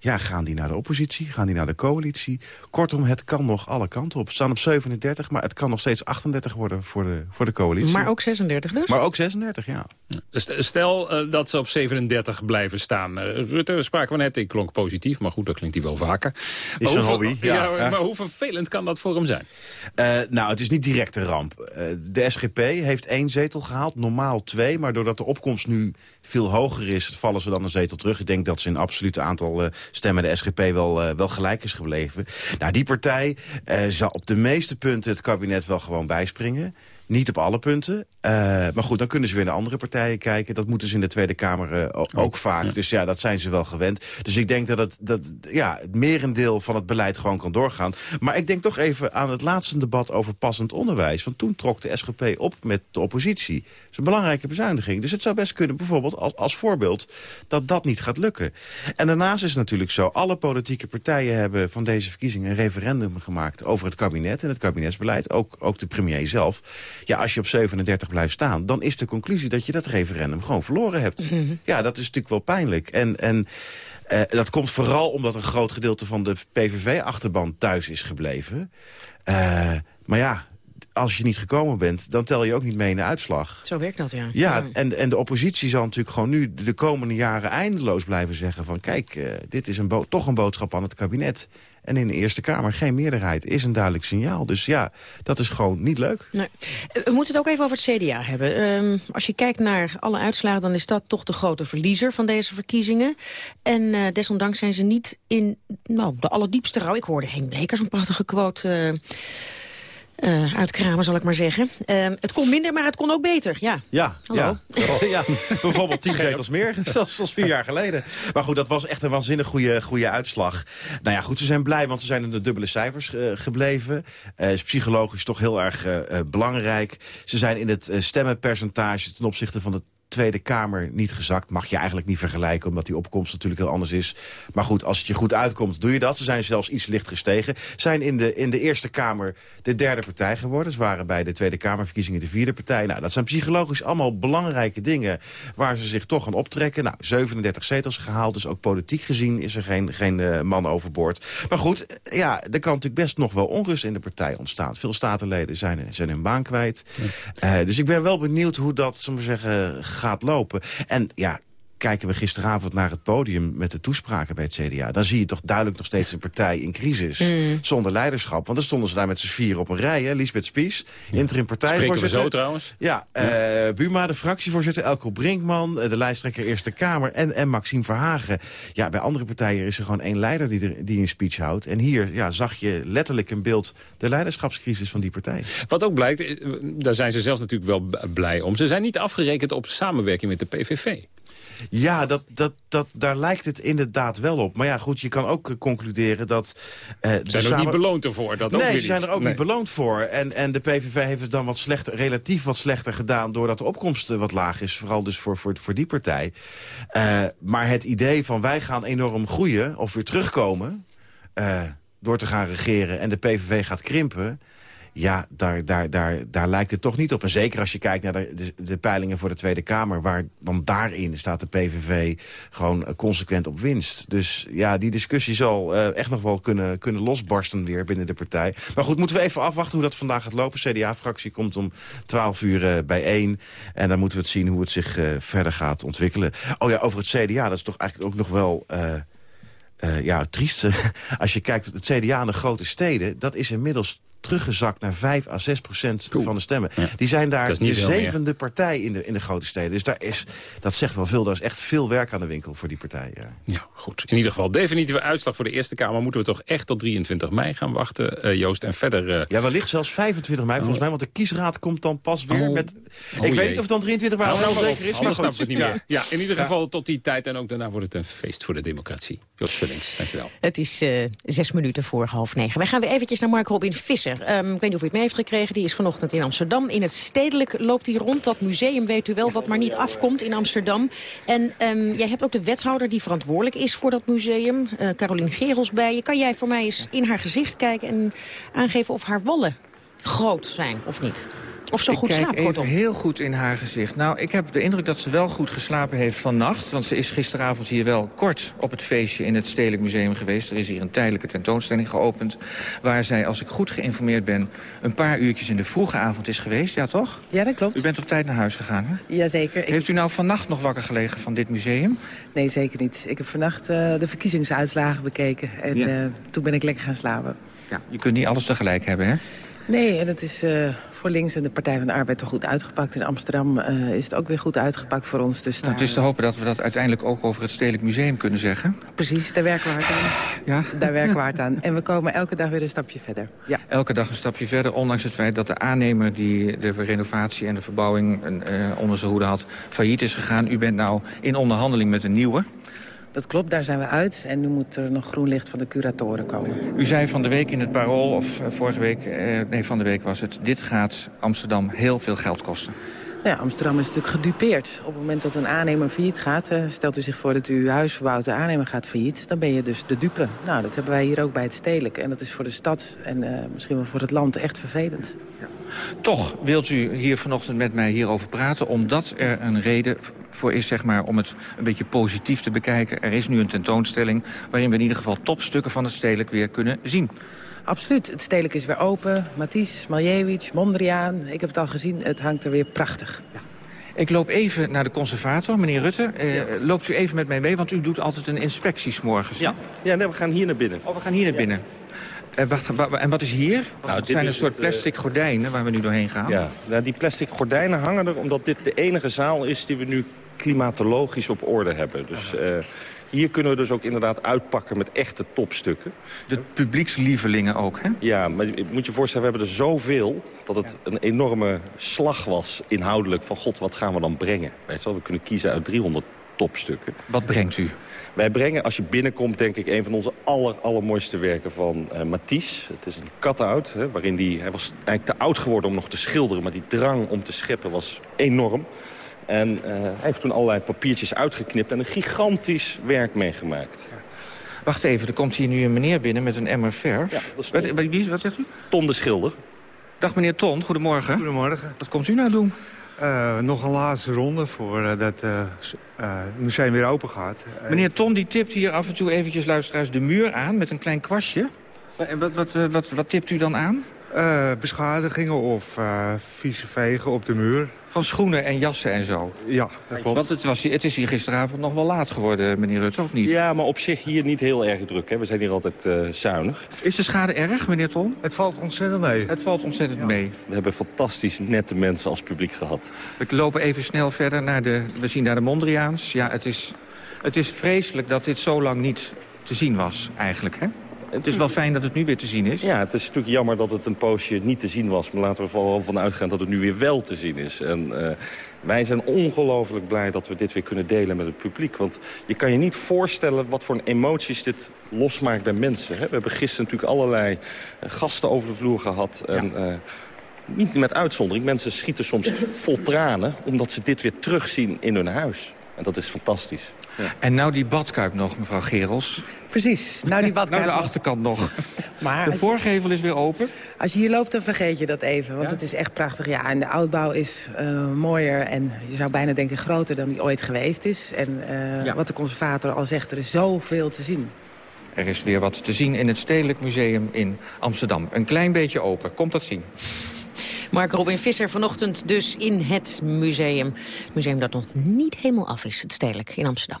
Ja, gaan die naar de oppositie? Gaan die naar de coalitie? Kortom, het kan nog alle kanten op. We staan op 37, maar het kan nog steeds 38 worden voor de, voor de coalitie. Maar ook 36 dus? Maar ook 36, ja. Stel uh, dat ze op 37 blijven staan. Uh, Rutte spraken we net, ik klonk positief, maar goed, dat klinkt hij wel vaker. Is een hobby, ja. ja maar hoe vervelend kan dat voor hem zijn? Uh, nou, het is niet direct een ramp. de SGP heeft één zetel gehaald, normaal twee. Maar doordat de opkomst nu veel hoger is, vallen ze dan een zetel terug. Ik denk dat ze in absolute aantal stemmen de SGP wel, wel gelijk is gebleven. Nou, die partij zal op de meeste punten het kabinet wel gewoon bijspringen. Niet op alle punten. Uh, maar goed, dan kunnen ze weer naar andere partijen kijken. Dat moeten ze in de Tweede Kamer uh, ook, ook, vaak. Dus ja, dat zijn ze wel gewend. Dus ik denk dat het, dat, ja, het merendeel van het beleid gewoon kan doorgaan. Maar ik denk toch even aan het laatste debat over passend onderwijs. Want toen trok de SGP op met de oppositie. Dat is een belangrijke bezuiniging. Dus het zou best kunnen, bijvoorbeeld als, als voorbeeld... dat dat niet gaat lukken. En daarnaast is het natuurlijk zo... alle politieke partijen hebben van deze verkiezingen een referendum gemaakt... over het kabinet en het kabinetsbeleid. Ook, ook de premier zelf. Ja, als je op 37 blijft staan... dan is de conclusie dat je dat referendum gewoon verloren hebt. Mhm. Ja, dat is natuurlijk wel pijnlijk. En, en uh, dat komt vooral omdat een groot gedeelte van de PVV-achterban thuis is gebleven. Uh, maar ja, als je niet gekomen bent, dan tel je ook niet mee in de uitslag. Zo werkt dat, ja. Ja, En, en de oppositie zal natuurlijk gewoon nu de komende jaren eindeloos blijven zeggen van... kijk, uh, dit is een toch een boodschap aan het kabinet. En in de Eerste Kamer geen meerderheid is een duidelijk signaal. Dus ja, dat is gewoon niet leuk. Nee. We moeten het ook even over het CDA hebben. Um, als je kijkt naar alle uitslagen, dan is dat toch de grote verliezer van deze verkiezingen. En uh, desondanks zijn ze niet in nou, de allerdiepste rouw. Ik hoorde Henk Bleker zo'n prachtige quote... Uh, uh, uitkramen, zal ik maar zeggen. Uh, het kon minder, maar het kon ook beter. Ja, ja, ja. [LAUGHS] ja. bijvoorbeeld tien zetels meer, [LAUGHS] zoals, zoals vier jaar geleden. Maar goed, dat was echt een waanzinnig goede, goede uitslag. Nou ja, goed, ze zijn blij, want ze zijn in de dubbele cijfers uh, gebleven. is psychologisch toch heel erg belangrijk. Ze zijn in het stemmenpercentage ten opzichte van de Tweede Kamer niet gezakt. Mag je eigenlijk niet vergelijken, omdat die opkomst natuurlijk heel anders is. Maar goed, als het je goed uitkomt, doe je dat. Ze zijn zelfs iets licht gestegen. Zijn in de, in de Eerste Kamer de derde partij geworden. Ze waren bij de Tweede Kamerverkiezingen de vierde partij. Nou, dat zijn psychologisch allemaal belangrijke dingen... waar ze zich toch gaan optrekken. Nou, 37 zetels gehaald, dus ook politiek gezien is er geen, geen uh, man overboord. Maar goed, ja, er kan natuurlijk best nog wel onrust in de partij ontstaan. Veel statenleden zijn, zijn hun baan kwijt. Ja. Uh, dus ik ben wel benieuwd hoe dat, zullen we zeggen gaat lopen. En ja, kijken we gisteravond naar het podium met de toespraken bij het CDA... dan zie je toch duidelijk nog steeds een partij in crisis. Mm. Zonder leiderschap. Want dan stonden ze daar met z'n vier op een rij. Hè? Lisbeth Spies, ja. interim partijvoorzitter. Spreken we zo trouwens. Ja, ja. Uh, Buma, de fractievoorzitter. Elko Brinkman, uh, de lijsttrekker Eerste Kamer. En, en Maxime Verhagen. Ja, bij andere partijen is er gewoon één leider die, er, die een speech houdt. En hier ja, zag je letterlijk een beeld de leiderschapscrisis van die partij. Wat ook blijkt, eh, daar zijn ze zelf natuurlijk wel blij om. Ze zijn niet afgerekend op samenwerking met de PVV. Ja, dat, dat, dat, daar lijkt het inderdaad wel op. Maar ja, goed, je kan ook concluderen dat... Uh, ze zijn er niet beloond ervoor. Dat nee, ze zijn er ook niet beloond voor. En, en de PVV heeft het dan wat slechter, relatief wat slechter gedaan... doordat de opkomst wat laag is. Vooral dus voor, voor, voor die partij. Uh, maar het idee van wij gaan enorm groeien of weer terugkomen... Uh, door te gaan regeren en de PVV gaat krimpen... Ja, daar, daar, daar, daar lijkt het toch niet op. En zeker als je kijkt naar de, de, peilingen voor de Tweede Kamer... Waar, want daarin staat de PVV gewoon consequent op winst. Dus ja, die discussie zal uh, echt nog wel kunnen, kunnen losbarsten weer binnen de partij. Maar goed, moeten we even afwachten hoe dat vandaag gaat lopen. CDA-fractie komt om 12 uur uh, bijeen. En dan moeten we het zien hoe het zich verder gaat ontwikkelen. Oh ja, over het CDA, dat is toch eigenlijk ook nog wel... Ja, triest. [LAUGHS] Als je kijkt, het CDA in de grote steden... dat is inmiddels teruggezakt naar 5 à 6 procent van de stemmen. Die zijn daar de zevende partij in de, in de grote steden. Dus daar is, dat zegt wel veel. Daar is echt veel werk aan de winkel voor die partij. Ja, ja goed. In ieder geval, definitieve uitslag voor de Eerste Kamer... moeten we toch echt tot 23 mei gaan wachten, uh, Joost. En verder... Uh... Ja, wellicht zelfs 25 mei, volgens mij. Want de kiesraad komt dan pas weer oh. met... Oh, ik weet niet of het dan 23 mei nou, zeker is. Maar goed. Het niet meer. Ja, in ieder geval tot die tijd. En ook daarna wordt het een feest voor de democratie. Joost Vullings, dankjewel. Het is uh, zes minuten voor half negen. Wij gaan weer eventjes naar Mark Robin Visser. Um, ik weet niet of u het mee heeft gekregen. Die is vanochtend in Amsterdam. In het stedelijk loopt hij rond. Dat museum weet u wel wat maar niet afkomt in Amsterdam. En um, jij hebt ook de wethouder die verantwoordelijk is voor dat museum. Uh, Carolien Gerels bij je. Kan jij voor mij eens in haar gezicht kijken en aangeven of haar wallen groot zijn of niet? Of zo goed ik kijk slaapt, heel goed in haar gezicht. Nou, ik heb de indruk dat ze wel goed geslapen heeft vannacht. Want ze is gisteravond hier wel kort op het feestje in het Stedelijk Museum geweest. Er is hier een tijdelijke tentoonstelling geopend... waar zij, als ik goed geïnformeerd ben... een paar uurtjes in de vroege avond is geweest. Ja, toch? Ja, dat klopt. U bent op tijd naar huis gegaan, hè? Jazeker. Heeft u nou vannacht nog wakker gelegen van dit museum? Nee, zeker niet. Ik heb vannacht uh, de verkiezingsuitslagen bekeken. En ja. uh, toen ben ik lekker gaan slapen. Ja, je kunt niet alles tegelijk hebben, hè? Nee, en het is uh, voor links en de Partij van de Arbeid toch goed uitgepakt. In Amsterdam uh, is het ook weer goed uitgepakt voor ons. Dus nou, het is te hopen dat we dat uiteindelijk ook over het Stedelijk Museum kunnen zeggen. Precies, daar werken we hard aan. Ja? Daar werken we hard aan. En we komen elke dag weer een stapje verder. Ja. Elke dag een stapje verder, ondanks het feit dat de aannemer... die de renovatie en de verbouwing uh, onder zijn hoede had, failliet is gegaan. U bent nou in onderhandeling met een nieuwe. Dat klopt, daar zijn we uit. En nu moet er nog groen licht van de curatoren komen. U zei van de week in het Parool, of uh, vorige week, uh, nee, van de week was het... dit gaat Amsterdam heel veel geld kosten. Nou ja, Amsterdam is natuurlijk gedupeerd. Op het moment dat een aannemer failliet gaat... Uh, stelt u zich voor dat u uw huis verbouwt, de aannemer gaat failliet... dan ben je dus de dupe. Nou, dat hebben wij hier ook bij het Stedelijk. En dat is voor de stad en misschien wel voor het land echt vervelend. Ja. Toch wilt u hier vanochtend met mij hierover praten... omdat er een reden voor is zeg maar, om het een beetje positief te bekijken. Er is nu een tentoonstelling waarin we in ieder geval topstukken van het stedelijk weer kunnen zien. Absoluut. Het stedelijk is weer open. Matisse, Maljevic, Mondriaan. Ik heb het al gezien. Het hangt er weer prachtig. Ja. Ik loop even naar de conservator, meneer Rutte. Ja. Loopt u even met mij mee, want u doet altijd een inspectie s'morgens. Ja, ja nee, we gaan hier naar binnen. Oh, we gaan hier naar ja. binnen. En, wacht, en wat is hier? Nou, het zijn een soort plastic het, uh, gordijnen waar we nu doorheen gaan. Ja, nou, die plastic gordijnen hangen er omdat dit de enige zaal is die we nu klimatologisch op orde hebben. Dus uh, hier kunnen we dus ook inderdaad uitpakken met echte topstukken. De publiekslievelingen ook, hè? Ja, maar je moet je voorstellen, we hebben er zoveel... dat het een enorme slag was inhoudelijk van... god, wat gaan we dan brengen? Weet je wel, we kunnen kiezen uit 300 topstukken. Wat brengt u? Wij brengen, als je binnenkomt, denk ik... een van onze aller, allermooiste werken van uh, Matisse. Het is een cut-out, waarin die, hij was eigenlijk te oud geworden om nog te schilderen... maar die drang om te scheppen was enorm. En uh, hij heeft toen allerlei papiertjes uitgeknipt en een gigantisch werk meegemaakt. Wacht even, er komt hier nu een meneer binnen met een emmer verf. Ja, dat is wat, wie, wat zegt u? Ton de Schilder. Dag meneer Ton, goedemorgen. Goedemorgen. Wat komt u nou doen? Uh, nog een laatste ronde voordat uh, uh, het museum weer open gaat. Meneer Ton die tipt hier af en toe eventjes luisteraars de muur aan met een klein kwastje. En wat, wat, wat, wat tipt u dan aan? Beschadigingen of vieze vegen op de muur. Van schoenen en jassen en zo. Ja, dat klopt. Want het, was, het is hier gisteravond nog wel laat geworden, meneer Rutte, of niet? Ja, maar op zich hier niet heel erg druk. Hè. We zijn hier altijd uh, zuinig. Is de schade erg, meneer Ton? Het valt ontzettend mee. Het valt ontzettend ja. mee. We hebben fantastisch nette mensen als publiek gehad. We lopen even snel verder naar de... We zien daar de Mondriaans. Ja, het is, het is vreselijk dat dit zo lang niet te zien was, eigenlijk, hè? Het is wel fijn dat het nu weer te zien is. Ja, het is natuurlijk jammer dat het een poosje niet te zien was. Maar laten we vooral van uitgaan dat het nu weer wel te zien is. En uh, wij zijn ongelooflijk blij dat we dit weer kunnen delen met het publiek. Want je kan je niet voorstellen wat voor emoties dit losmaakt bij mensen. Hè? We hebben gisteren natuurlijk allerlei uh, gasten over de vloer gehad. En, ja. uh, niet met uitzondering. Mensen schieten soms vol tranen omdat ze dit weer terugzien in hun huis. En dat is fantastisch. Ja. En nou die badkuip nog, mevrouw Gerels. Precies, nou die [LAUGHS] badkuip Nou de achterkant nog. [LAUGHS] maar de voorgevel is weer open. Als je hier loopt, dan vergeet je dat even. Want ja? het is echt prachtig. Ja, en de oudbouw is uh, mooier en je zou bijna denken groter dan die ooit geweest is. En uh, ja. wat de conservator al zegt, er is zoveel te zien. Er is weer wat te zien in het Stedelijk Museum in Amsterdam. Een klein beetje open. Komt dat zien. [LAUGHS] Mark Robin Visser vanochtend dus in het museum. Het museum dat nog niet helemaal af is, het Stedelijk in Amsterdam.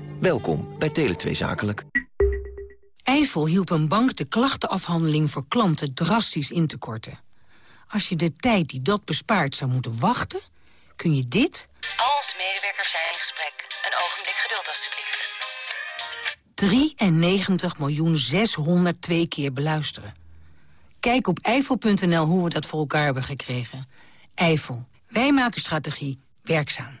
Welkom bij Tele2 Zakelijk. Eifel hielp een bank de klachtenafhandeling voor klanten drastisch in te korten. Als je de tijd die dat bespaart zou moeten wachten, kun je dit... Al onze medewerkers zijn in gesprek. Een ogenblik geduld, alstublieft. 93 miljoen 602 keer beluisteren. Kijk op eifel.nl hoe we dat voor elkaar hebben gekregen. Eifel. Wij maken strategie werkzaam.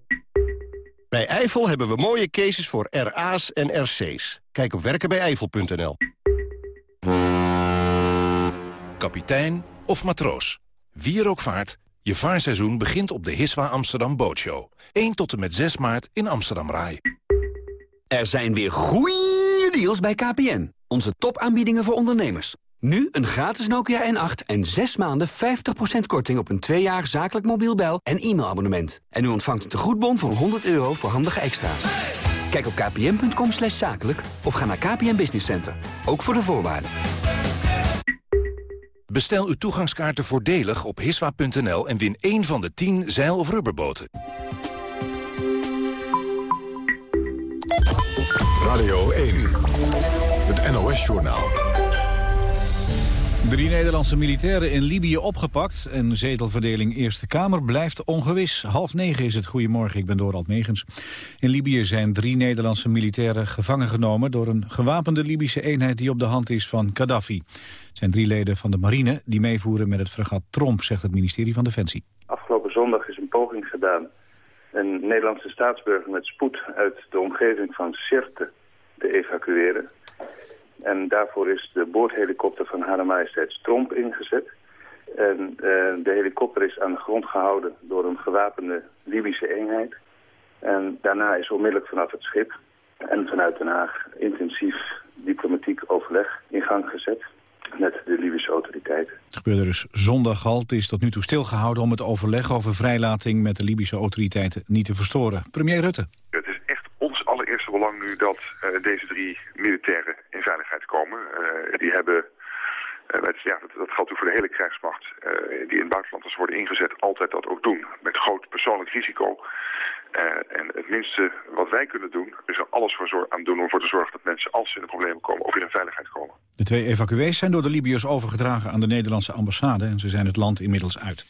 Bij Eifel hebben we mooie cases voor RA's en RC's. Kijk op werkenbijeifel.nl. Kapitein of matroos. Wie er ook vaart, je vaarseizoen begint op de Hiswa Amsterdam Bootshow. 1 tot en met 6 maart in Amsterdam Rai. Er zijn weer goeie deals bij KPN. Onze topaanbiedingen voor ondernemers. Nu een gratis Nokia N8 en 6 maanden 50% korting op een 2 jaar zakelijk mobiel bel- en e-mailabonnement. En u ontvangt een tegoedbon van 100 euro voor handige extra's. Kijk op kpn.com slash zakelijk of ga naar KPN Business Center. Ook voor de voorwaarden. Bestel uw toegangskaarten voordelig op hiswa.nl en win één van de 10 zeil- of rubberboten. Radio 1, het NOS-journaal. Drie Nederlandse militairen in Libië opgepakt. En zetelverdeling Eerste Kamer blijft ongewis. Half negen is het. Goedemorgen, ik ben Dorald Megens. In Libië zijn drie Nederlandse militairen gevangen genomen... door een gewapende Libische eenheid die op de hand is van Gaddafi. Het zijn drie leden van de marine die meevoeren met het fregat Tromp... zegt het ministerie van Defensie. Afgelopen zondag is een poging gedaan... een Nederlandse staatsburger met spoed uit de omgeving van Sirte te evacueren... En daarvoor is de boordhelikopter van Hare Majesteit Tromp ingezet. En uh, de helikopter is aan de grond gehouden door een gewapende Libische eenheid. En daarna is onmiddellijk vanaf het schip en vanuit Den Haag intensief diplomatiek overleg in gang gezet met de Libische autoriteiten. Het gebeurde dus zondag al. Het is tot nu toe stilgehouden om het overleg over vrijlating met de Libische autoriteiten niet te verstoren. Premier Rutte. Het allereerste belang nu dat uh, deze drie militairen in veiligheid komen. Uh, die hebben, het, ja, dat, geldt ook voor de hele krijgsmacht, die in het buitenland als worden ingezet, altijd dat ook doen. Met groot persoonlijk risico. en het minste wat wij kunnen doen, is er alles voor aan doen om ervoor te zorgen dat mensen, als ze in de problemen komen, ook weer in veiligheid komen. De twee evacuees zijn door de Libiërs overgedragen aan de Nederlandse ambassade en ze zijn het land inmiddels uit.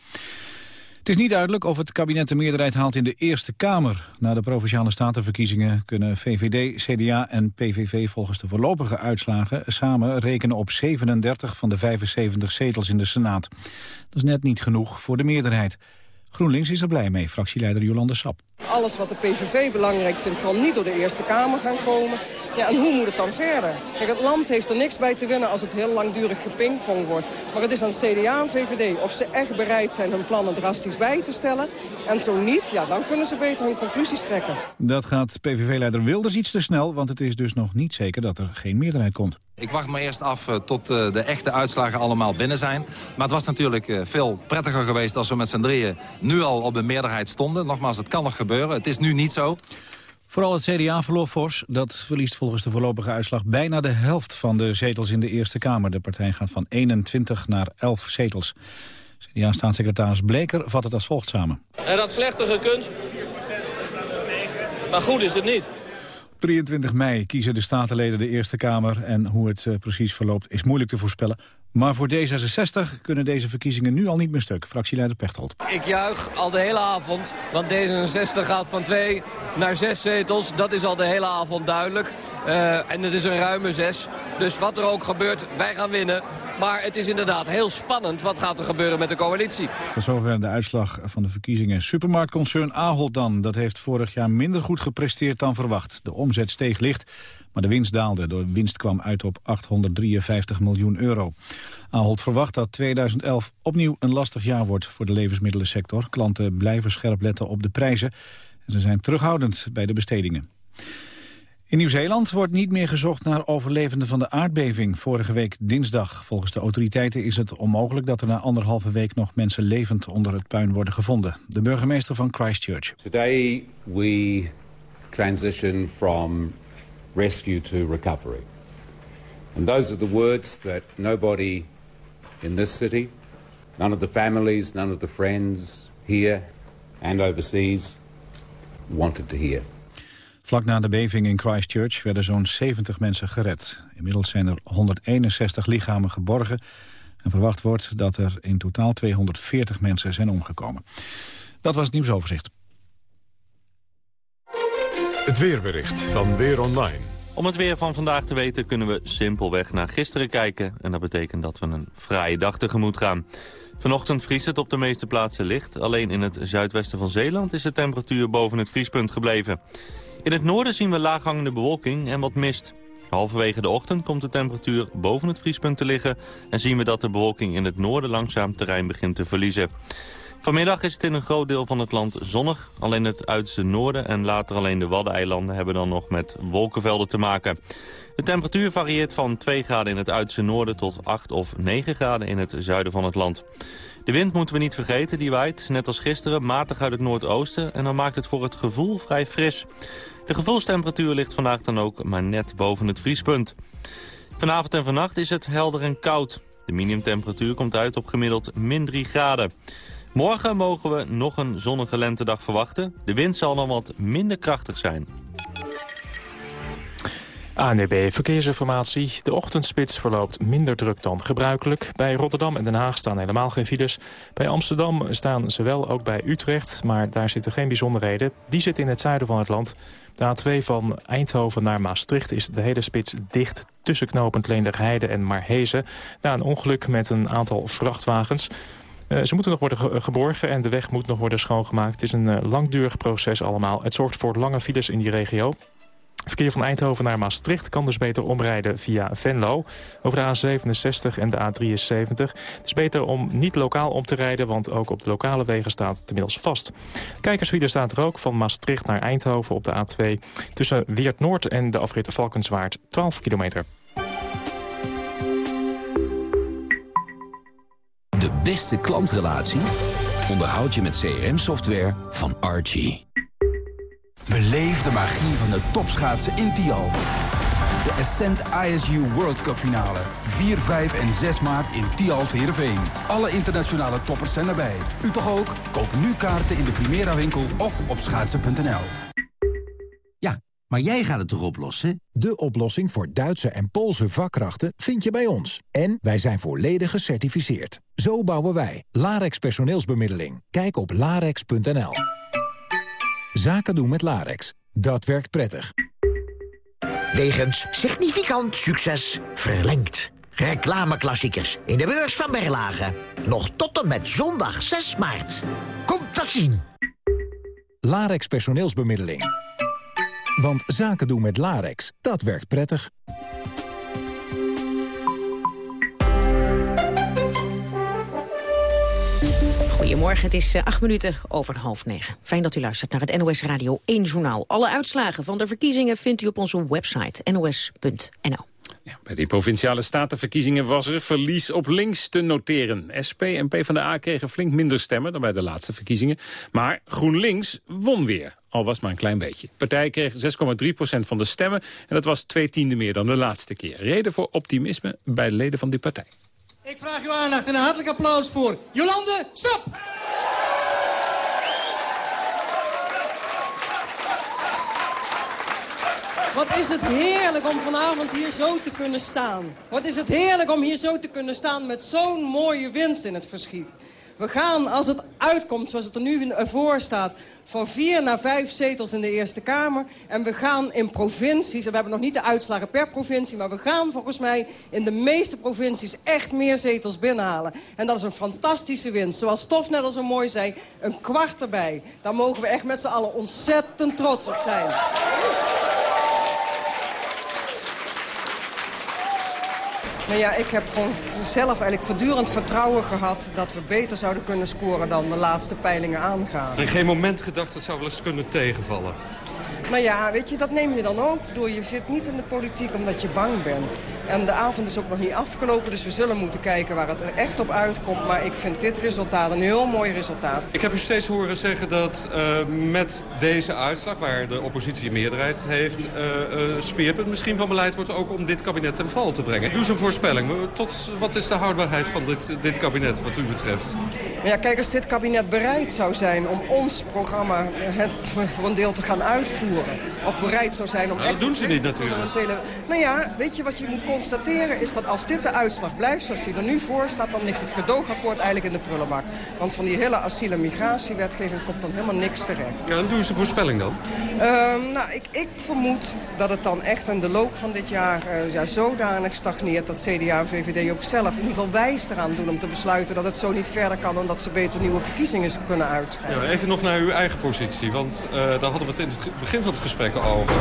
Het is niet duidelijk of het kabinet de meerderheid haalt in de Eerste Kamer. Na de Provinciale Statenverkiezingen kunnen VVD, CDA en PVV volgens de voorlopige uitslagen samen rekenen op 37 van de 75 zetels in de Senaat. Dat is net niet genoeg voor de meerderheid. GroenLinks is er blij mee, fractieleider Jolande Sap. Alles wat de PVV belangrijk vindt zal niet door de Eerste Kamer gaan komen. Ja, en hoe moet het dan verder? Kijk, het land heeft er niks bij te winnen als het heel langdurig gepingpong wordt. Maar het is aan CDA en VVD of ze echt bereid zijn hun plannen drastisch bij te stellen. En zo niet, ja, dan kunnen ze beter hun conclusies trekken. Dat gaat PVV-leider Wilders iets te snel, want het is dus nog niet zeker dat er geen meerderheid komt. Ik wacht maar eerst af uh, tot uh, de echte uitslagen allemaal binnen zijn. Maar het was natuurlijk uh, veel prettiger geweest als we met z'n drieën nu al op een meerderheid stonden. Nogmaals, het kan nog gebeuren. Het is nu niet zo. Vooral het CDA verloor fors. Dat verliest volgens de voorlopige uitslag bijna de helft van de zetels in de Eerste Kamer. De partij gaat van 21 naar 11 zetels. CDA-staatssecretaris Bleker vat het als volgt samen. Er had slechter gekund, maar goed is het niet. 23 mei kiezen de statenleden de Eerste Kamer... en hoe het uh, precies verloopt is moeilijk te voorspellen. Maar voor D66 kunnen deze verkiezingen nu al niet meer stuk. Fractieleider Pechtold. Ik juich al de hele avond, want D66 gaat van twee naar zes zetels. Dat is al de hele avond duidelijk. Uh, en het is een ruime zes. Dus wat er ook gebeurt, wij gaan winnen. Maar het is inderdaad heel spannend. Wat gaat er gebeuren met de coalitie? Tot zover de uitslag van de verkiezingen. Supermarktconcern Ahold dan. Dat heeft vorig jaar minder goed gepresteerd dan verwacht. De omzet steeg licht, maar de winst daalde. De winst kwam uit op 853 miljoen euro. Ahold verwacht dat 2011 opnieuw een lastig jaar wordt voor de levensmiddelensector. Klanten blijven scherp letten op de prijzen. En ze zijn terughoudend bij de bestedingen. In Nieuw-Zeeland wordt niet meer gezocht naar overlevenden van de aardbeving vorige week dinsdag. Volgens de autoriteiten is het onmogelijk dat er na anderhalve week nog mensen levend onder het puin worden gevonden. De burgemeester van Christchurch. Today we transition from rescue to recovery. And those are the words that nobody in this city, none of the families, none of the friends, here and overseas wanted to hear. Vlak na de beving in Christchurch werden zo'n 70 mensen gered. Inmiddels zijn er 161 lichamen geborgen. En verwacht wordt dat er in totaal 240 mensen zijn omgekomen. Dat was het nieuwsoverzicht. Het weerbericht van Weer Online. Om het weer van vandaag te weten kunnen we simpelweg naar gisteren kijken. En dat betekent dat we een fraaie dag tegemoet gaan. Vanochtend vriest het op de meeste plaatsen licht. Alleen in het zuidwesten van Zeeland is de temperatuur boven het vriespunt gebleven. In het noorden zien we laaghangende bewolking en wat mist. Halverwege de ochtend komt de temperatuur boven het vriespunt te liggen... en zien we dat de bewolking in het noorden langzaam terrein begint te verliezen. Vanmiddag is het in een groot deel van het land zonnig. Alleen het uiterste noorden en later alleen de Waddeneilanden hebben dan nog met wolkenvelden te maken. De temperatuur varieert van 2 graden in het uiterste noorden tot 8 of 9 graden in het zuiden van het land. De wind moeten we niet vergeten, die waait, net als gisteren, matig uit het noordoosten... en dan maakt het voor het gevoel vrij fris. De gevoelstemperatuur ligt vandaag dan ook maar net boven het vriespunt. Vanavond en vannacht is het helder en koud. De minimumtemperatuur komt uit op gemiddeld min 3 graden. Morgen mogen we nog een zonnige lentedag verwachten. De wind zal dan wat minder krachtig zijn. ANB Verkeersinformatie. De ochtendspits verloopt minder druk dan gebruikelijk. Bij Rotterdam en Den Haag staan helemaal geen files. Bij Amsterdam staan ze wel ook bij Utrecht, maar daar zitten geen bijzonderheden. Die zitten in het zuiden van het land. De A2 van Eindhoven naar Maastricht is de hele spits dicht... tussen knopend Leenderheide en Marhezen... na een ongeluk met een aantal vrachtwagens... Uh, ze moeten nog worden geborgen en de weg moet nog worden schoongemaakt. Het is een uh, langdurig proces allemaal. Het zorgt voor lange files in die regio. Verkeer van Eindhoven naar Maastricht kan dus beter omrijden via Venlo. Over de A67 en de A73. Het is beter om niet lokaal om te rijden, want ook op de lokale wegen staat het inmiddels vast. Kijkerswielen staat er ook van Maastricht naar Eindhoven op de A2. Tussen Weert Noord en de afrit Valkenswaard 12 kilometer. De beste klantrelatie onderhoud je met CRM-software van Archie. Beleef de magie van de topschaatsen in Tialf. De Ascent ISU World Cup finale. 4, 5 en 6 maart in Tialf Heerenveen. Alle internationale toppers zijn erbij. U toch ook? Koop nu kaarten in de Primera winkel of op schaatsen.nl. Maar jij gaat het toch oplossen? De oplossing voor Duitse en Poolse vakkrachten vind je bij ons. En wij zijn volledig gecertificeerd. Zo bouwen wij. Larex personeelsbemiddeling. Kijk op larex.nl. Zaken doen met Larex. Dat werkt prettig. Wegens significant succes verlengd. Reclameklassiekers in de beurs van Berlage. Nog tot en met zondag 6 maart. Komt dat zien. Larex personeelsbemiddeling. Want zaken doen met Larex, dat werkt prettig. Goedemorgen, het is eh, acht minuten over half negen. Fijn dat u luistert naar het NOS Radio 1 Journaal. Alle uitslagen van de verkiezingen vindt u op onze website nos.nl. Bij die provinciale statenverkiezingen was er verlies op links te noteren. SP en PvdA kregen flink minder stemmen dan bij de laatste verkiezingen. Maar GroenLinks won weer, al was maar een klein beetje. De partij kreeg 6,3% van de stemmen en dat was twee tiende meer dan de laatste keer. Reden voor optimisme bij de leden van die partij. Ik vraag uw aandacht en een hartelijk applaus voor Jolande Stap. Wat is het heerlijk om vanavond hier zo te kunnen staan. Wat is het heerlijk om hier zo te kunnen staan met zo'n mooie winst in het verschiet. We gaan, als het uitkomt zoals het er nu voor staat... van vier naar vijf zetels in de Eerste Kamer. En we gaan in provincies, en we hebben nog niet de uitslagen per provincie... maar we gaan volgens mij in de meeste provincies echt meer zetels binnenhalen. En dat is een fantastische winst. Zoals Stof net al zo mooi zei, een kwart erbij. Daar mogen we echt met z'n allen ontzettend trots op zijn. Nou ja, ik heb gewoon zelf eigenlijk voortdurend vertrouwen gehad... dat we beter zouden kunnen scoren dan de laatste peilingen aangaan. En geen moment gedacht dat zou wel eens kunnen tegenvallen? Nou ja, weet je, dat neem je dan ook. Door je zit niet in de politiek omdat je bang bent. En de avond is ook nog niet afgelopen, dus we zullen moeten kijken waar het er echt op uitkomt. Maar ik vind dit resultaat een heel mooi resultaat. Ik heb u steeds horen zeggen dat uh, met deze uitslag, waar de oppositie een meerderheid heeft, uh, uh, speerpunt misschien van beleid wordt ook om dit kabinet ten val te brengen. Doe eens een voorspelling. Tot wat is de houdbaarheid van dit, dit kabinet wat u betreft? Nou ja, kijk, als dit kabinet bereid zou zijn om ons programma voor een deel te gaan uitvoeren. Of bereid zou zijn om... Nou, dat doen ze niet natuurlijk. Nou ja, weet je wat je moet constateren is dat als dit de uitslag blijft zoals die er nu voor staat... dan ligt het gedoogakkoord eigenlijk in de prullenbak. Want van die hele asiel- en migratiewetgeving komt dan helemaal niks terecht. Ja, dan doen ze voorspelling dan? Um, nou, ik, ik vermoed dat het dan echt in de loop van dit jaar uh, ja, zodanig stagneert... dat CDA en VVD ook zelf in ieder geval wijs eraan doen om te besluiten... dat het zo niet verder kan en dat ze beter nieuwe verkiezingen kunnen uitschrijven. Ja, even nog naar uw eigen positie, want uh, daar hadden we het in het begin van het gesprek over.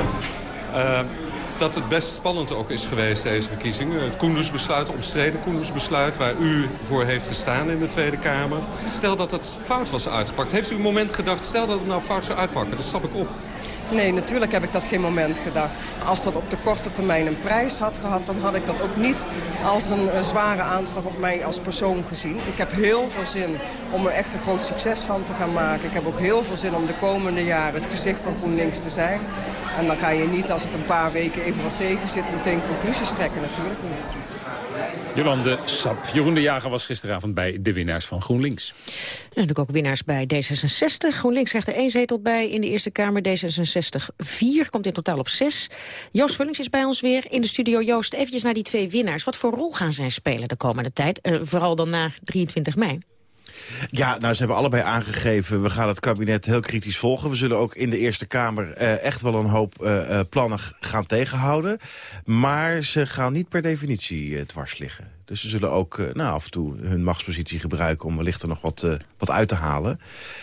Uh, dat het best spannend ook is geweest, deze verkiezingen. Het Koendersbesluit, omstreden Koendersbesluit... waar u voor heeft gestaan in de Tweede Kamer. Stel dat het fout was uitgepakt. Heeft u een moment gedacht, stel dat het nou fout zou uitpakken, dan stap ik op. Nee, natuurlijk heb ik dat geen moment gedacht. Als dat op de korte termijn een prijs had gehad... dan had ik dat ook niet als een, een, zware aanslag op mij als persoon gezien. Ik heb heel veel zin om er echt een groot succes van te gaan maken. Ik heb ook heel veel zin om de komende jaren het gezicht van GroenLinks te zijn. En dan ga je niet, als het een paar weken even wat tegen zit... meteen conclusies trekken, natuurlijk niet. Jolande Sap. Jeroen de Jager was gisteravond bij de winnaars van GroenLinks. En natuurlijk ook winnaars bij D66. GroenLinks krijgt er één zetel bij in de Eerste Kamer. D66 vier, komt in totaal op zes. Joost Vullings is bij ons weer in de studio. Joost, eventjes naar die twee winnaars. Wat voor rol gaan zij spelen de komende tijd? Uh, vooral dan na 23 mei. Ja, nou, ze hebben allebei aangegeven... we gaan het kabinet heel kritisch volgen. We zullen ook in de Eerste Kamer uh, echt wel een hoop uh, plannen gaan tegenhouden. Maar ze gaan niet per definitie dwars liggen. Dus ze zullen ook uh, nou, af en toe hun machtspositie gebruiken... om wellicht er nog wat, uh, wat uit te halen.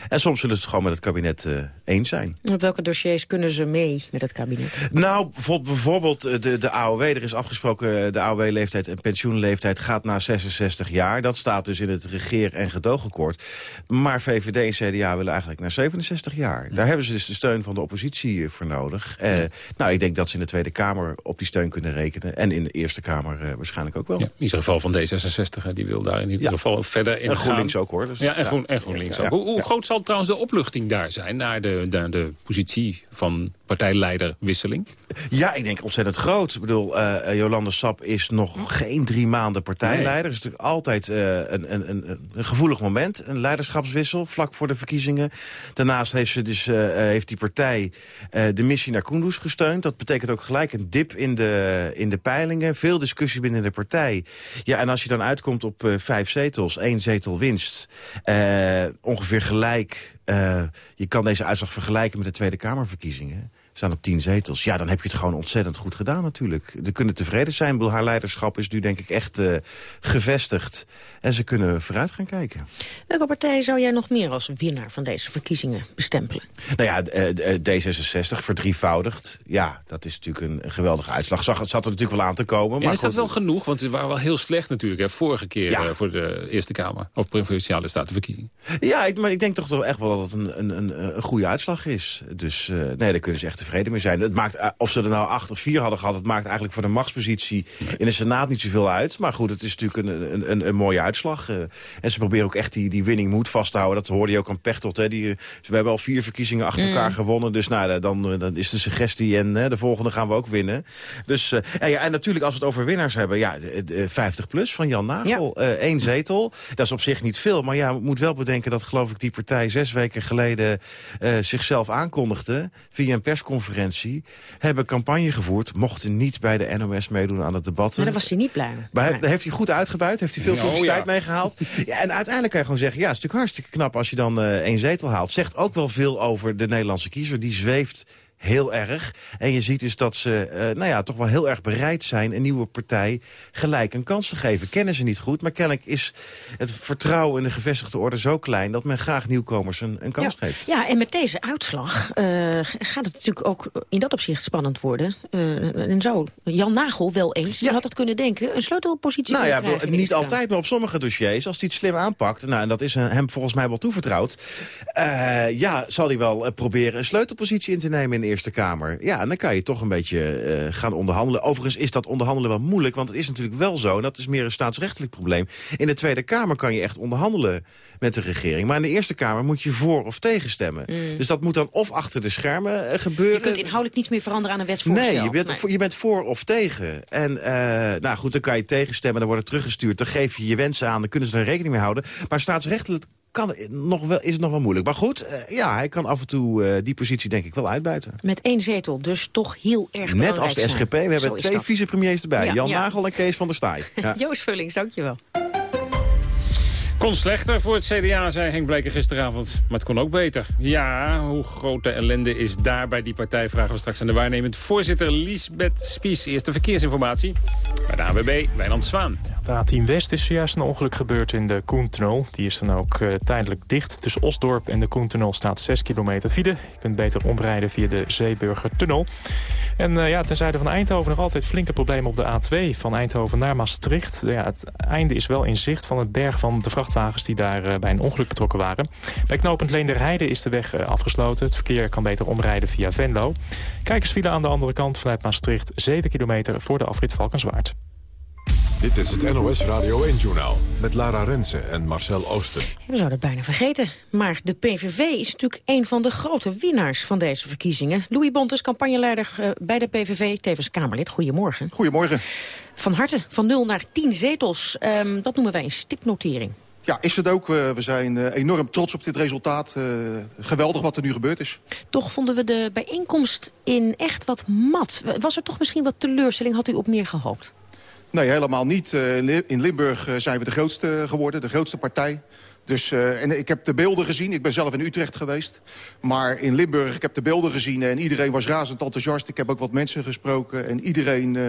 En soms zullen ze het gewoon met het kabinet uh, eens zijn. Op welke dossiers kunnen ze mee met het kabinet? Nou, bijvoorbeeld de, de AOW. Er is afgesproken, de AOW-leeftijd en pensioenleeftijd gaat naar 66 jaar. Dat staat dus in het regeer- en gedoogakkoord. Maar VVD en CDA willen eigenlijk naar 67 jaar. Daar hebben ze dus de steun van de oppositie voor nodig. Ja. Nou, ik denk dat ze in de Tweede Kamer op die steun kunnen rekenen. En in de Eerste Kamer waarschijnlijk ook wel. Ja, in ieder geval van D66. Die wil daar in ieder geval verder in En GroenLinks ook hoor. Dus, ja, en, Groen, en GroenLinks ook. Hoe, hoe groot zal trouwens de opluchting daar zijn... naar de, de, de positie van partijleiderwisseling? Ja, ik denk ontzettend groot. Ik bedoel, uh, Jolande Sap is nog geen drie maanden partijleider. Nee. Dat is natuurlijk altijd uh, een, een, een, een, gevoelig moment. Een leiderschapswissel vlak voor de verkiezingen. Daarnaast heeft, ze dus, uh, heeft die partij de missie naar Kunduz gesteund. Dat betekent ook gelijk een dip in de, in de peilingen. Veel discussie binnen de partij. Ja, en als je dan uitkomt op vijf zetels, één zetel winst... Ongeveer gelijk... Je kan deze uitslag vergelijken met de Tweede Kamerverkiezingen staan op tien zetels. Ja, dan heb je het gewoon ontzettend goed gedaan natuurlijk. Ze kunnen tevreden zijn. Haar leiderschap is nu denk ik echt uh, gevestigd. En ze kunnen vooruit gaan kijken. Welke partij zou jij nog meer als winnaar van deze verkiezingen bestempelen? Nou ja, D66 verdrievoudigd. Ja, dat is natuurlijk een, geweldige uitslag. Zag, het zat er natuurlijk wel aan te komen. Ja, maar is dat wel genoeg? Want ze waren wel heel slecht natuurlijk. Hè, vorige keer ja. voor de Eerste Kamer. Of Provinciale Statenverkiezingen. Ja, ik, maar ik denk toch wel echt wel dat het een, een, een, een goede uitslag is. Dus uh, nee, daar kunnen ze echt tevreden mee zijn. Het maakt, of ze er nou acht of vier hadden gehad... het maakt eigenlijk voor de machtspositie in de Senaat niet zoveel uit. Maar goed, het is natuurlijk een, een, een, een mooie uitslag. Uh, en ze proberen ook echt die, die winning moed vast te houden. Dat hoorde je ook aan Pechtold. Hè. Die, we hebben al vier verkiezingen achter mm. elkaar gewonnen. Dus nou, dan, dan is de suggestie en de volgende gaan we ook winnen. Dus, en, ja, en natuurlijk als we het over winnaars hebben... ja, 50 plus van Jan Nagel. Ja. Eén zetel. Dat is op zich niet veel. Maar ja, moet wel bedenken dat geloof ik die partij... zes weken geleden zichzelf aankondigde via een persconferentie hebben campagne gevoerd. Mochten niet bij de NOS meedoen aan het debat. Maar daar was hij niet blij Maar nee. heeft hij goed uitgebuit. Heeft hij veel publiciteit oh, ja. meegehaald. Ja, en uiteindelijk kan je gewoon zeggen... ja, het is natuurlijk hartstikke knap als je dan uh, één zetel haalt. Zegt ook wel veel over de Nederlandse kiezer. Die zweeft heel erg. En je ziet dus dat ze uh, nou ja, toch wel heel erg bereid zijn... een nieuwe partij gelijk een kans te geven. Kennen ze niet goed, maar kennelijk is het vertrouwen in de gevestigde orde zo klein... dat men graag nieuwkomers een, een kans ja. geeft. Ja, en met deze uitslag uh, gaat het natuurlijk ook in dat opzicht spannend worden. Uh, en zo, Jan Nagel wel eens, ja. had dat kunnen denken... een sleutelpositie nou ja, krijgen, Niet altijd, maar op sommige dossiers, als hij het slim aanpakt... nou, en dat is hem volgens mij wel toevertrouwd... ja, zal hij wel proberen een sleutelpositie in te nemen in Eerste Kamer. Ja, en dan kan je toch een beetje eh, gaan onderhandelen. Overigens is dat onderhandelen wel moeilijk, want het is natuurlijk wel zo... en dat is meer een staatsrechtelijk probleem. In de Tweede Kamer kan je echt onderhandelen met de regering. Maar in de Eerste Kamer moet je voor of tegen stemmen. Mm. Dus dat moet dan of achter de schermen eh, gebeuren... Je kunt inhoudelijk niets meer veranderen aan een wetsvoorstel. Nee, je bent, Nee. je bent voor of tegen. En eh, nou goed, dan kan je tegenstemmen, dan wordt het teruggestuurd. Dan geef je je wensen aan, dan kunnen ze er rekening mee houden. Maar staatsrechtelijk kan, nog wel, is het nog wel moeilijk. Maar goed, eh, ja, hij kan af en toe eh, die positie denk ik wel uitbuiten. Met één zetel, dus toch heel erg Net als de. SGP, we hebben twee vicepremiers erbij. Ja, Jan ja. Nagel en Kees van der Staaij. [LAUGHS] Ja. Joost Vullings, dankjewel. Kon slechter voor het CDA, zei Henk Bleker gisteravond. Maar het kon ook beter. Ja, hoe groot de ellende is daar bij die partij... vragen we straks aan de waarnemend voorzitter Liesbeth Spies. Eerste verkeersinformatie bij de AWB, Wijnand Zwaan. De A10 West is zojuist een ongeluk gebeurd in de Koentunnel. Die is dan ook eh, tijdelijk dicht. Tussen Osdorp en de Koentunnel staat 6 kilometer file. Je kunt beter omrijden via de Zeeburgertunnel. En eh, ja, ten zuiden van Eindhoven nog altijd flinke problemen op de A2. Van Eindhoven naar Maastricht. Ja, het einde is wel in zicht van het berg van de vrachtwagens... die daar eh, bij een ongeluk betrokken waren. Bij knooppunt Leenderheide is de weg eh, afgesloten. Het verkeer kan beter omrijden via Venlo. Kijkersfile aan de andere kant vanuit Maastricht... 7 kilometer voor de afrit Valkenswaard. Dit is het NOS Radio 1-journaal met Lara Rensen en Marcel Oosten. We zouden het bijna vergeten. Maar de PVV is natuurlijk een van de grote winnaars van deze verkiezingen. Louis Bontes, campagneleider eh, bij de PVV, tevens Kamerlid. Goedemorgen. Goedemorgen. Van harte, van 0 naar 10 zetels. Ehm, dat noemen wij een stipnotering. Ja, is het ook. Eh, we zijn eh, enorm trots op dit resultaat. Eh, geweldig wat er nu gebeurd is. Toch vonden we de bijeenkomst in echt wat mat. Was er toch misschien wat teleurstelling? Had u op meer gehoopt? Nee, helemaal niet. In Li- in Limburg zijn we de grootste geworden, de grootste partij. Dus, eh, en ik heb de beelden gezien. Ik ben zelf in Utrecht geweest. Maar in Limburg, ik heb de beelden gezien. En iedereen was razend enthousiast. Ik heb ook wat mensen gesproken. En iedereen eh,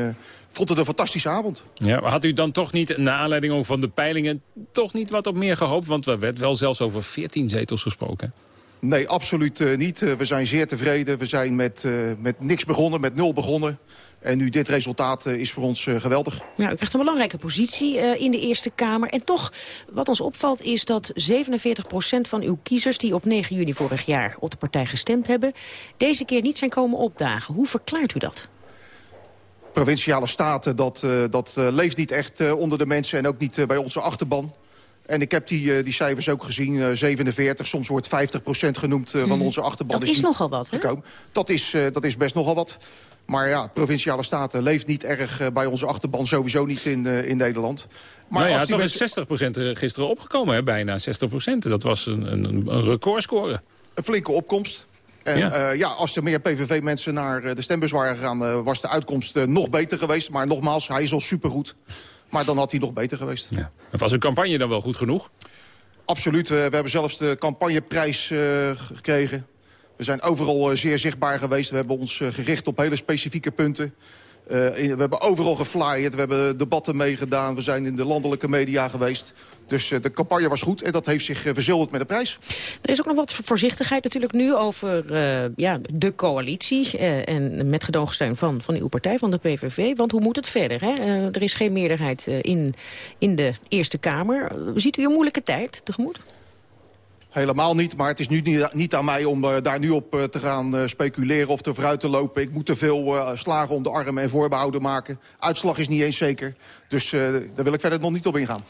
vond het een fantastische avond. Ja, maar had u dan toch niet, naar aanleiding ook van de peilingen... toch niet wat op meer gehoopt? Want er werd wel zelfs over 14 zetels gesproken. Nee, absoluut eh, niet. We zijn zeer tevreden. We zijn met, met niks begonnen, met nul begonnen. En nu dit resultaat eh, is voor ons eh, geweldig. Ja, u krijgt een belangrijke positie eh, in de Eerste Kamer. En toch, wat ons opvalt is dat 47% van uw kiezers... die op 9 juni vorig jaar op de partij gestemd hebben... deze keer niet zijn komen opdagen. Hoe verklaart u dat? provinciale staten, dat, dat leeft niet echt onder de mensen... en ook niet bij onze achterban. En ik heb die, eh, die cijfers ook gezien, eh, 47, soms wordt 50% genoemd eh, van Mhm. onze achterban. Dat is nogal wat, hè? Dat is, eh, dat is best nogal wat. Maar ja, provinciale staten leeft niet erg eh, bij onze achterban, sowieso niet in, eh, in Nederland. Maar nou ja, als die toch mensen- is 60% gisteren opgekomen, hè? bijna 60%. Dat was een, een, een recordscore. een flinke opkomst. En Ja. ja. ja, als er meer PVV-mensen naar eh, de stembus waren gegaan... eh, was de uitkomst eh, nog beter geweest. Maar nogmaals, hij is al supergoed. Maar dan had hij nog beter geweest. Ja. Was uw campagne dan wel goed genoeg? Absoluut. We, we hebben zelfs de campagneprijs eh, gekregen. We zijn overal eh, zeer zichtbaar geweest. We hebben ons eh, gericht op hele specifieke punten. Eh, we hebben overal geflyerd. We hebben debatten meegedaan. We zijn in de landelijke media geweest. Dus eh, de campagne was goed. En dat heeft zich uh, verzilverd met de prijs. Er is ook nog wat voorzichtigheid natuurlijk nu over eh, ja, de coalitie... eh, en met gedoogsteun van, van uw partij, van de PVV. Want hoe moet het verder? Hè? Eh, er is geen meerderheid eh, in, in de Eerste Kamer. Eh, Ziet u een moeilijke tijd tegemoet? Helemaal niet, maar het is nu niet, niet aan mij om eh, daar nu op eh, te gaan eh, speculeren of te vooruit te lopen. Ik moet te veel slagen om de armen en voorbehouden maken. Uitslag is niet eens zeker, dus daar wil ik verder nog niet op ingaan.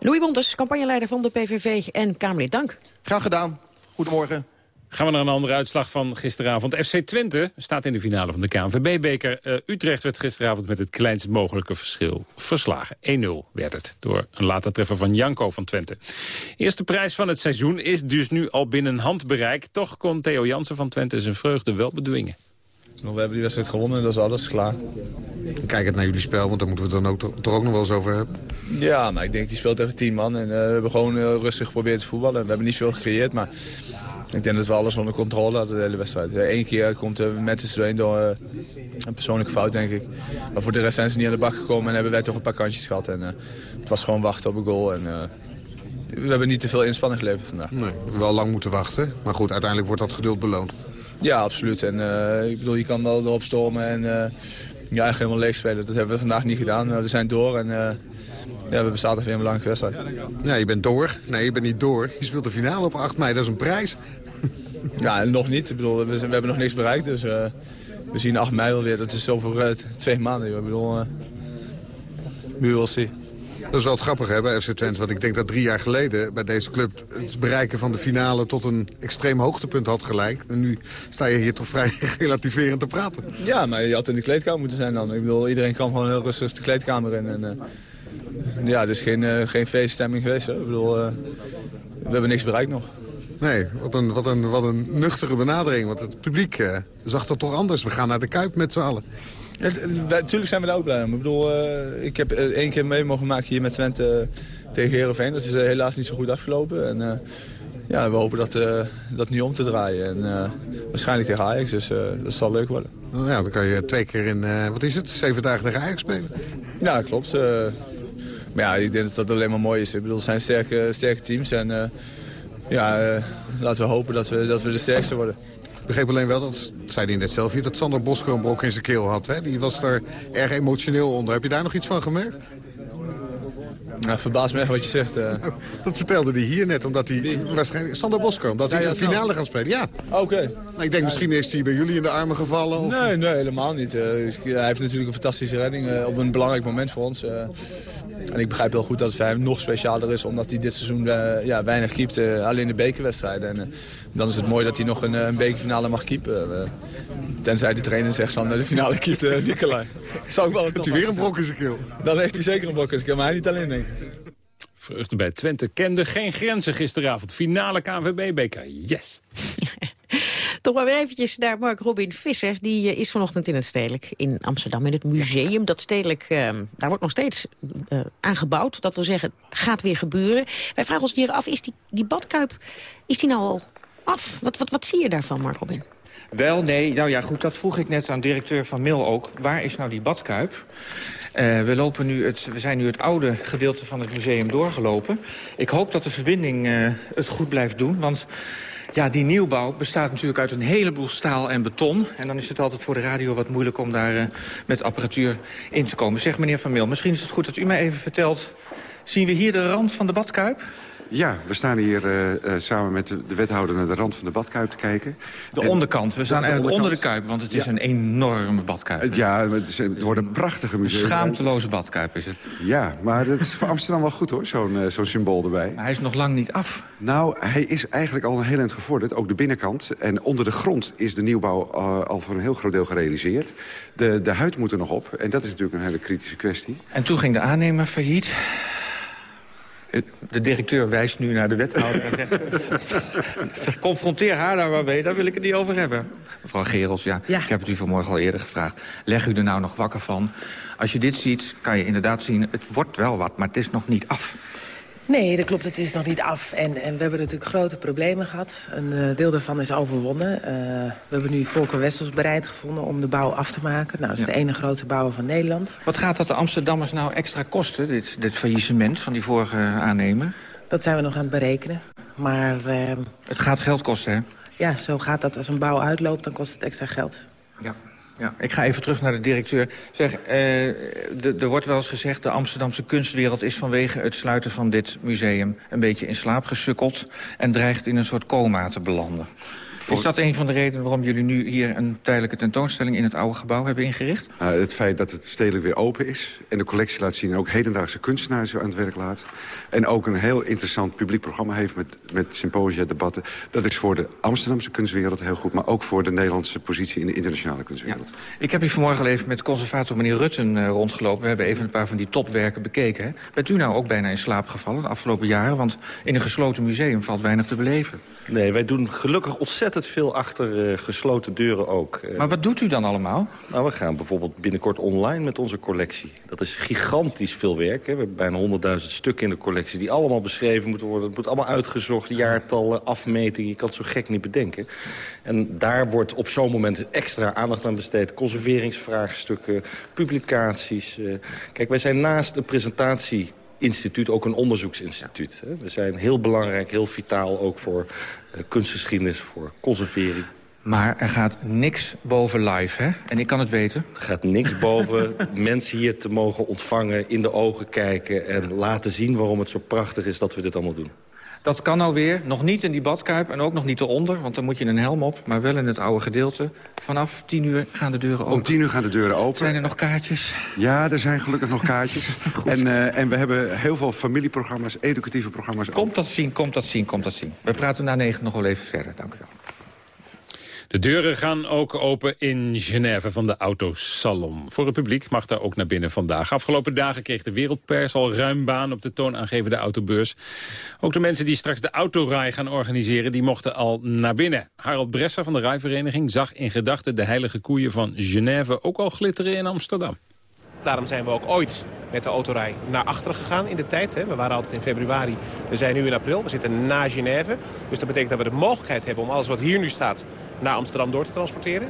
Louis Bontes, campagneleider van de PVV en Kamerlid, dank. Graag gedaan. Goedemorgen. Gaan we naar een andere uitslag van gisteravond. FC Twente staat in de finale van de KNVB-beker. Eh, Utrecht werd gisteravond met het kleinst mogelijke verschil verslagen. 1-0 werd het door een later treffer van Janko van Twente. Eerste prijs van het seizoen is dus nu al binnen handbereik. Toch kon Theo Jansen van Twente zijn vreugde wel bedwingen. We hebben die wedstrijd gewonnen, dat is alles klaar. Kijkend naar jullie spel, want daar moeten we het dan ook, toch ook nog wel eens over hebben. Ja, maar ik denk die speelt tegen tien man. En eh, we hebben gewoon heel rustig geprobeerd te voetballen. We hebben niet veel gecreëerd, maar ik denk dat we alles onder controle hadden de hele wedstrijd. Eén keer komt Mettes doorheen door uh, een persoonlijke fout, denk ik. Maar voor de rest zijn ze niet aan de bak gekomen en hebben wij toch een paar kantjes gehad. En uh, het was gewoon wachten op een goal. En, uh, we hebben niet te veel inspanning geleverd vandaag. Nee, wel lang moeten wachten. Maar goed, uiteindelijk wordt dat geduld beloond. Ja, absoluut. En uh, ik bedoel, je kan wel erop stormen en ja, eigenlijk helemaal leeg spelen. Dat hebben we vandaag niet gedaan. we zijn door en ja, we zaterdag weer een belangrijke wedstrijd. Ja, je bent door. Nee, je bent niet door. Je speelt de finale op 8 mei, dat is een prijs. Ja, nog niet. Ik bedoel, we, hebben nog niks bereikt, dus eh, we zien 8 mei wel weer. Dat is over eh, twee maanden. joh. Ik bedoel, uh, we will see. Dat is wel het grappige hè, bij FC Twente. Want ik denk dat drie jaar geleden bij deze club... het bereiken van de finale tot een extreem hoogtepunt had gelijk. En nu sta je hier toch vrij [LAUGHS] relativerend te praten. Ja, maar je had in de kleedkamer moeten zijn dan. Ik bedoel, iedereen kwam gewoon heel rustig de kleedkamer in. En, eh, ja, het is geen, eh, geen feeststemming geweest. Ik bedoel, eh, we hebben niks bereikt nog. Nee, wat een, wat een, wat een nuchtere benadering. Want het publiek eh, zag dat toch anders. We gaan naar de Kuip met z'n allen. Ja, Natuurlijk zijn we daar ook blij om. Ik bedoel, ik heb één keer mee mogen maken hier met Twente tegen Heerenveen. Dat is helaas niet zo goed afgelopen. En, ja, we hopen dat, dat nu om te draaien. En, waarschijnlijk tegen Ajax, dus dat zal leuk worden. Nou ja, dan kan je twee keer in, wat is het, zeven dagen tegen Ajax spelen. Ja, klopt. Ja, ik denk dat dat alleen maar mooi is. Ik bedoel, het zijn sterke, sterke teams. En eh, ja, eh, laten we hopen dat we, dat we de sterkste worden. Ik begreep alleen wel, dat zei hij net zelf hier, dat Sander Bosker een brok in zijn keel had. Hè? Die was daar erg emotioneel onder. Heb je daar nog iets van gemerkt? Nou, verbaas me echt wat je zegt. eh. [LAUGHS] Dat vertelde hij hier net, omdat hij waarschijnlijk... Sander Bosker, omdat hij een finale gaat spelen. Ja. Oké. Nou, ik denk misschien is hij bij jullie in de armen gevallen. Of... Nee, nee, helemaal niet. Hij heeft natuurlijk een fantastische redding op een belangrijk moment voor ons. En ik begrijp heel goed dat het voor hem nog specialer is... omdat hij dit seizoen eh, ja, weinig keept, eh, alleen de bekerwedstrijden. En eh, dan is het mooi dat hij nog een, een bekerfinale mag keepen. tenzij de trainer zegt van de finale keept uh, Nicolai. [LAUGHS] Zou ik wel Heeft hij weer een brok in zijn keel? Dan heeft hij zeker een brok in zijn keel, maar hij niet alleen, denk ik. Vreugde bij Twente kende geen grenzen gisteravond. Finale KNVB-beker. Yes! [LAUGHS] Toch maar weer eventjes naar Mark Robin Visser. Die eh, is vanochtend in het Stedelijk in Amsterdam. In het museum. Dat Stedelijk, eh, daar wordt nog steeds eh, aangebouwd. Dat wil zeggen, gaat weer gebeuren. Wij vragen ons hier af, is die, die badkuip, is die nou al af? Wat, wat, wat zie je daarvan, Mark Robin? Wel, nee. Nou ja, goed, dat vroeg ik net aan directeur van Mil ook. Waar is nou die badkuip? Eh, we, lopen nu het, we zijn nu het oude gedeelte van het museum doorgelopen. Ik hoop dat de verbinding het goed blijft doen, want... Ja, die nieuwbouw bestaat natuurlijk uit een heleboel staal en beton. En dan is het altijd voor de radio wat moeilijk om daar eh, met apparatuur in te komen. Zeg meneer Van Mil, misschien is het goed dat u mij even vertelt... zien we hier de rand van de badkuip? Ja, we staan hier eh, eh, samen met de, de wethouder naar de rand van de badkuip te kijken. De En- onderkant. We staan de eigenlijk onder de kuip, want het is een enorme badkuip. Ja, het, is- het wordt een prachtige Een museum. schaamteloze badkuip is het. Ja, maar dat is voor Amsterdam wel goed hoor, zo'n eh, zo'n symbool erbij. Maar hij is nog lang niet af. Nou, hij is eigenlijk al een heel eind gevorderd, ook de binnenkant. En onder de grond is de nieuwbouw al voor een heel groot deel gerealiseerd. De, de huid moet er nog op en dat is natuurlijk een hele kritische kwestie. En toen ging de aannemer failliet. De directeur wijst nu naar de wethouder en zegt... [LAUGHS] confronteer haar daar maar mee, daar wil ik het niet over hebben. Mevrouw Gerels, ja, ik heb het u vanmorgen al eerder gevraagd. Leg u er nou nog wakker van? Als je dit ziet, kan je inderdaad zien... het wordt wel wat, maar het is nog niet af. Nee, dat klopt. Het is nog niet af. En, en we hebben natuurlijk grote problemen gehad. Een eh, deel daarvan is overwonnen. Eh, we hebben nu Volker Wessels bereid gevonden om de bouw af te maken. Nou, dat is Ja. de ene grote bouwer van Nederland. Wat gaat dat de Amsterdammers nou extra kosten, dit, dit faillissement van die vorige aannemer? Dat zijn we nog aan het berekenen. Maar eh, Het gaat geld kosten, hè? ja, zo gaat dat. Als een bouw uitloopt, dan kost het extra geld. Ja. Ja, ik ga even terug naar de directeur. Zeg, eh, er wordt wel eens gezegd... de Amsterdamse kunstwereld is vanwege het sluiten van dit museum... een beetje in slaap gesukkeld en dreigt in een soort coma te belanden. Is dat een van de redenen waarom jullie nu hier een tijdelijke tentoonstelling... in het oude gebouw hebben ingericht? Uh, het feit dat het stedelijk weer open is. En de collectie laat zien en ook hedendaagse kunstenaars aan het werk laat. En ook een heel interessant publiek programma heeft met, met symposia, debatten. Dat is voor de Amsterdamse kunstwereld heel goed. Maar ook voor de Nederlandse positie in de internationale kunstwereld. Ik heb hier vanmorgen al even met conservator meneer Rutten eh, rondgelopen. We hebben even een paar van die topwerken bekeken. Hè. Bent u nou ook bijna in slaap gevallen de afgelopen jaren? Want in een gesloten museum valt weinig te beleven. Nee, wij doen gelukkig ontzettend veel achter eh, gesloten deuren ook. Eh, Maar wat doet u dan allemaal? Nou, we gaan bijvoorbeeld binnenkort online met onze collectie. Dat is gigantisch veel werk. Hè. We hebben bijna 100.000 stukken in de collectie die allemaal beschreven moeten worden. Het moet allemaal uitgezocht, jaartallen, afmetingen. Je kan het zo gek niet bedenken. En daar wordt op zo'n moment extra aandacht aan besteed. Conserveringsvraagstukken, publicaties. eh. Kijk, wij zijn naast een presentatie instituut, ook een onderzoeksinstituut. We zijn heel belangrijk, heel vitaal ook voor eh, kunstgeschiedenis, voor conservering. Maar er gaat niks boven live, hè? En ik kan het weten. Er gaat niks [LAUGHS] boven mensen hier te mogen ontvangen, in de ogen kijken... en laten zien waarom het zo prachtig is dat we dit allemaal doen. Dat kan nou weer, nog niet in die badkuip en ook nog niet eronder... want dan moet je een helm op, maar wel in het oude gedeelte. Vanaf tien uur gaan de deuren open. Om tien uur gaan de deuren open. Zijn er nog kaartjes? Ja, er zijn gelukkig nog kaartjes. [LAUGHS] en, uh, en we hebben heel veel familieprogramma's, educatieve programma's. Komt dat zien, komt dat zien, komt dat zien. We praten na negen nog wel even verder, dank u wel. De deuren gaan ook open in Genève van de Autosalon. Voor het publiek mag daar ook naar binnen vandaag. Afgelopen dagen kreeg de wereldpers al ruim baan op de toonaangevende autobeurs. Ook de mensen die straks de autorij gaan organiseren, die mochten al naar binnen. Harald Bresser van de rijvereniging zag in gedachten de heilige koeien van Genève ook al glitteren in Amsterdam. Daarom zijn we ook ooit met de autorij naar achteren gegaan in de tijd. We waren altijd in februari, we zijn nu in april. We zitten na Genève. Dus dat betekent dat we de mogelijkheid hebben om alles wat hier nu staat naar Amsterdam door te transporteren.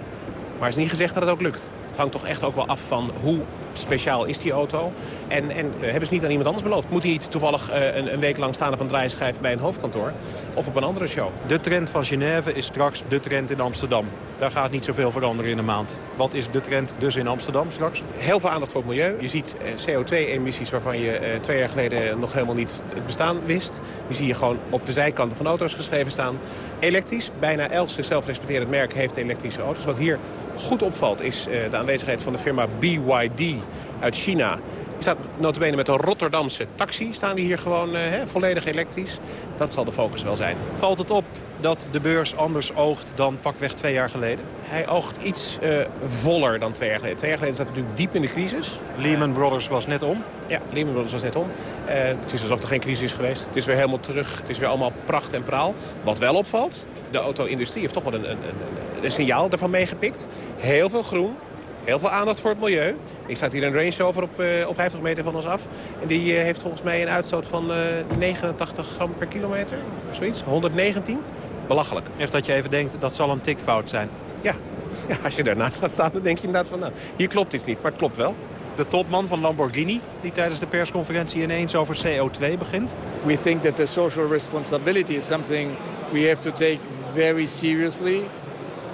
Maar het is niet gezegd dat het ook lukt. Het hangt toch echt ook wel af van hoe speciaal is die auto. En, en uh, hebben ze niet aan iemand anders beloofd? Moet hij niet toevallig uh, een, een, week lang staan op een draaischijf bij een hoofdkantoor? Of op een andere show? De trend van Genève is straks de trend in Amsterdam. Daar gaat niet zoveel veranderen in een maand. Wat is de trend dus in Amsterdam straks? Heel veel aandacht voor het milieu. Je ziet uh, CO2-emissies waarvan je twee jaar geleden nog helemaal niet het bestaan wist. Die zie je gewoon op de zijkanten van auto's geschreven staan. Elektrisch. Bijna elk zichzelf respecterend merk heeft elektrische auto's. Wat hier goed opvalt is de aanwezigheid van de firma BYD uit China. Die staat notabene met een Rotterdamse taxi. Staan die hier gewoon uh, volledig elektrisch. Dat zal de focus wel zijn. Valt het op dat de beurs anders oogt dan pakweg twee jaar geleden? Hij oogt iets uh, voller dan twee jaar geleden. Twee jaar geleden zat natuurlijk diep in de crisis. Lehman Brothers was net om. Ja, Lehman Brothers was net om. Uh, het is alsof er geen crisis is geweest. Het is weer helemaal terug. Het is weer allemaal pracht en praal. Wat wel opvalt, de auto-industrie heeft toch wel een, een, een, een signaal ervan meegepikt. Heel veel groen, heel veel aandacht voor het milieu. Ik staat hier een Range Rover op, uh, op 50 meter van ons af. En die uh, heeft volgens mij een uitstoot van uh, 89 gram per kilometer. Of zoiets. 119. Belachelijk. Echt dat je even denkt, dat zal een tikfout zijn. Ja. ja. Als je daarnaast gaat staan, dan denk je inderdaad van... Nou, hier klopt iets niet, maar het klopt wel. De topman van Lamborghini, die tijdens de persconferentie ineens over CO2 begint. We think that the social responsibility is something we have to take very seriously.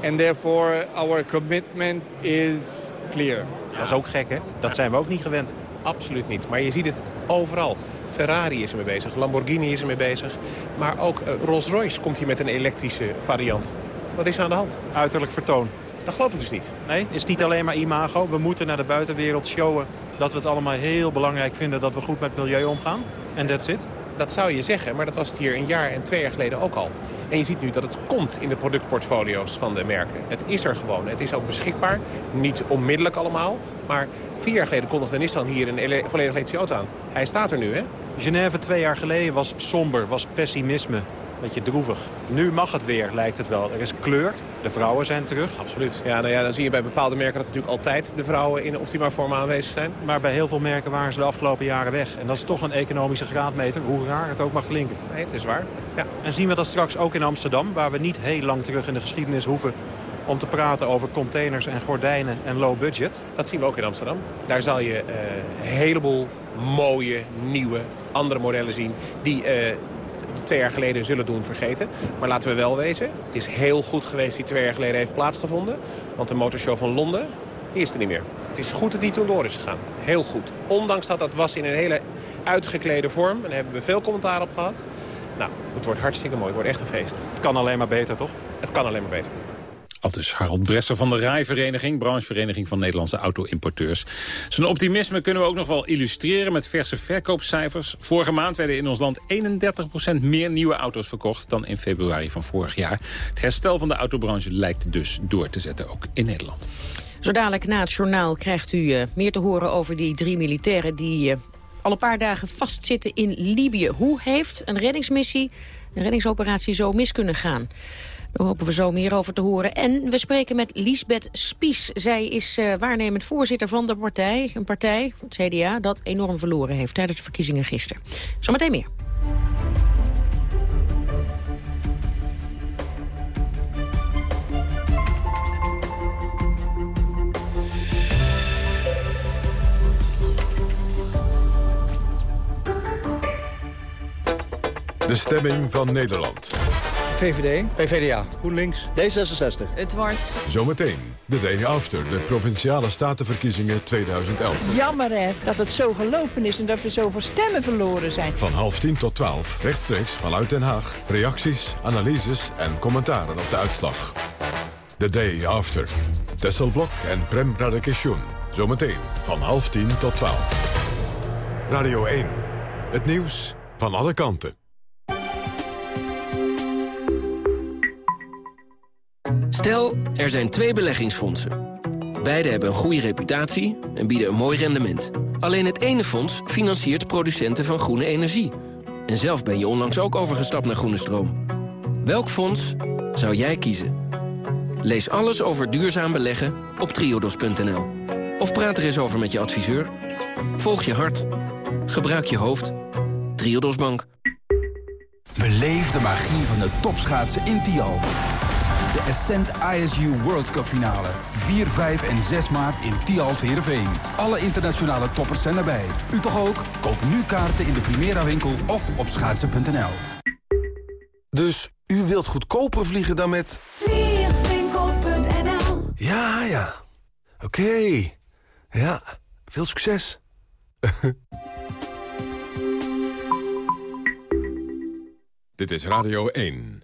And therefore our commitment is clear. Dat is ook gek, hè? Dat zijn we ook niet gewend. Absoluut niet. Maar je ziet het overal. Ferrari is ermee bezig, Lamborghini is ermee bezig. Maar ook uh, Rolls-Royce komt hier met een elektrische variant. Wat is er aan de hand? Uiterlijk vertoon. Dat geloof ik dus niet. Nee, is niet alleen maar imago. We moeten naar de buitenwereld showen dat we het allemaal heel belangrijk vinden... dat we goed met milieu omgaan. En that's it. Dat zou je zeggen, maar dat was het hier een jaar en twee jaar geleden ook al. En je ziet nu dat het komt in de productportfolio's van de merken. Het is er gewoon. Het is ook beschikbaar. Niet onmiddellijk allemaal. Maar vier jaar geleden kondigde Nissan hier een volledig elektrische auto aan. Hij staat er nu, hè? Genève twee jaar geleden was somber, was pessimisme. Beetje droevig. Nu mag het weer, lijkt het wel. Er is kleur. De vrouwen zijn terug. Absoluut. Ja, nou ja, dan zie je bij bepaalde merken dat natuurlijk altijd de vrouwen in optima vorm aanwezig zijn. Maar bij heel veel merken waren ze de afgelopen jaren weg. En dat is toch een economische graadmeter, hoe raar het ook mag klinken. Nee, het is waar. Ja. En zien we dat straks ook in Amsterdam, waar we niet heel lang terug in de geschiedenis hoeven om te praten over containers en gordijnen en low budget. Dat zien we ook in Amsterdam. Daar zal je uh, een heleboel mooie, nieuwe, andere modellen zien... die uh, twee jaar geleden zullen doen vergeten. Maar laten we wel wezen, het is heel goed geweest die twee jaar geleden heeft plaatsgevonden. Want de motorshow van Londen, die is er niet meer. Het is goed dat die toen door is gegaan. Heel goed. Ondanks dat dat was in een hele uitgeklede vorm. En daar hebben we veel commentaar op gehad. Nou, het wordt hartstikke mooi. Het wordt echt een feest. Het kan alleen maar beter, toch? Het kan alleen maar beter. Al dus Harold Bresser van de Rijvereniging, branchevereniging van Nederlandse auto-importeurs. Zijn optimisme kunnen we ook nog wel illustreren met verse verkoopcijfers. Vorige maand werden in ons land 31% meer nieuwe auto's verkocht dan in februari van vorig jaar. Het herstel van de autobranche lijkt dus door te zetten, ook in Nederland. Zo dadelijk na het journaal krijgt u uh, meer te horen over die drie militairen die uh, al een paar dagen vastzitten in Libië. Hoe heeft een reddingsmissie, een reddingsoperatie zo mis kunnen gaan? Daar hopen we zo meer over te horen. En we spreken met Liesbeth Spies. Zij is uh, waarnemend voorzitter van de partij. Een partij, het CDA, dat enorm verloren heeft tijdens de verkiezingen gisteren. Zometeen meer. De stemming van Nederland. VVD. PVDA. GroenLinks. D66. Het wordt... Zometeen, de day after de Provinciale Statenverkiezingen 2011. Jammer hè, dat het zo gelopen is en dat we zoveel stemmen verloren zijn. Van half tien tot twaalf, rechtstreeks vanuit Den Haag. Reacties, analyses en commentaren op de uitslag. The day after. Tesselblok en Prem Radakishun. Zometeen van half tien tot twaalf. Radio 1. Het nieuws van alle kanten. Stel, er zijn twee beleggingsfondsen. Beide hebben een goede reputatie en bieden een mooi rendement. Alleen het ene fonds financiert producenten van groene energie. En zelf ben je onlangs ook overgestapt naar groene stroom. Welk fonds zou jij kiezen? Lees alles over duurzaam beleggen op triodos.nl. Of praat er eens over met je adviseur. Volg je hart. Gebruik je hoofd. Triodos Bank. Beleef de magie van de topschaatsen in Tialf. De Ascent ISU World Cup finale. 4, 5 en 6 maart in Tialf Heerenveen. Alle internationale toppers zijn erbij. U toch ook? Koop nu kaarten in de Primera winkel of op schaatsen.nl. Dus u wilt goedkoper vliegen dan met... Vliegwinkel.nl Ja, ja. Oké. Ja, veel succes. [LAUGHS] Dit is Radio 1.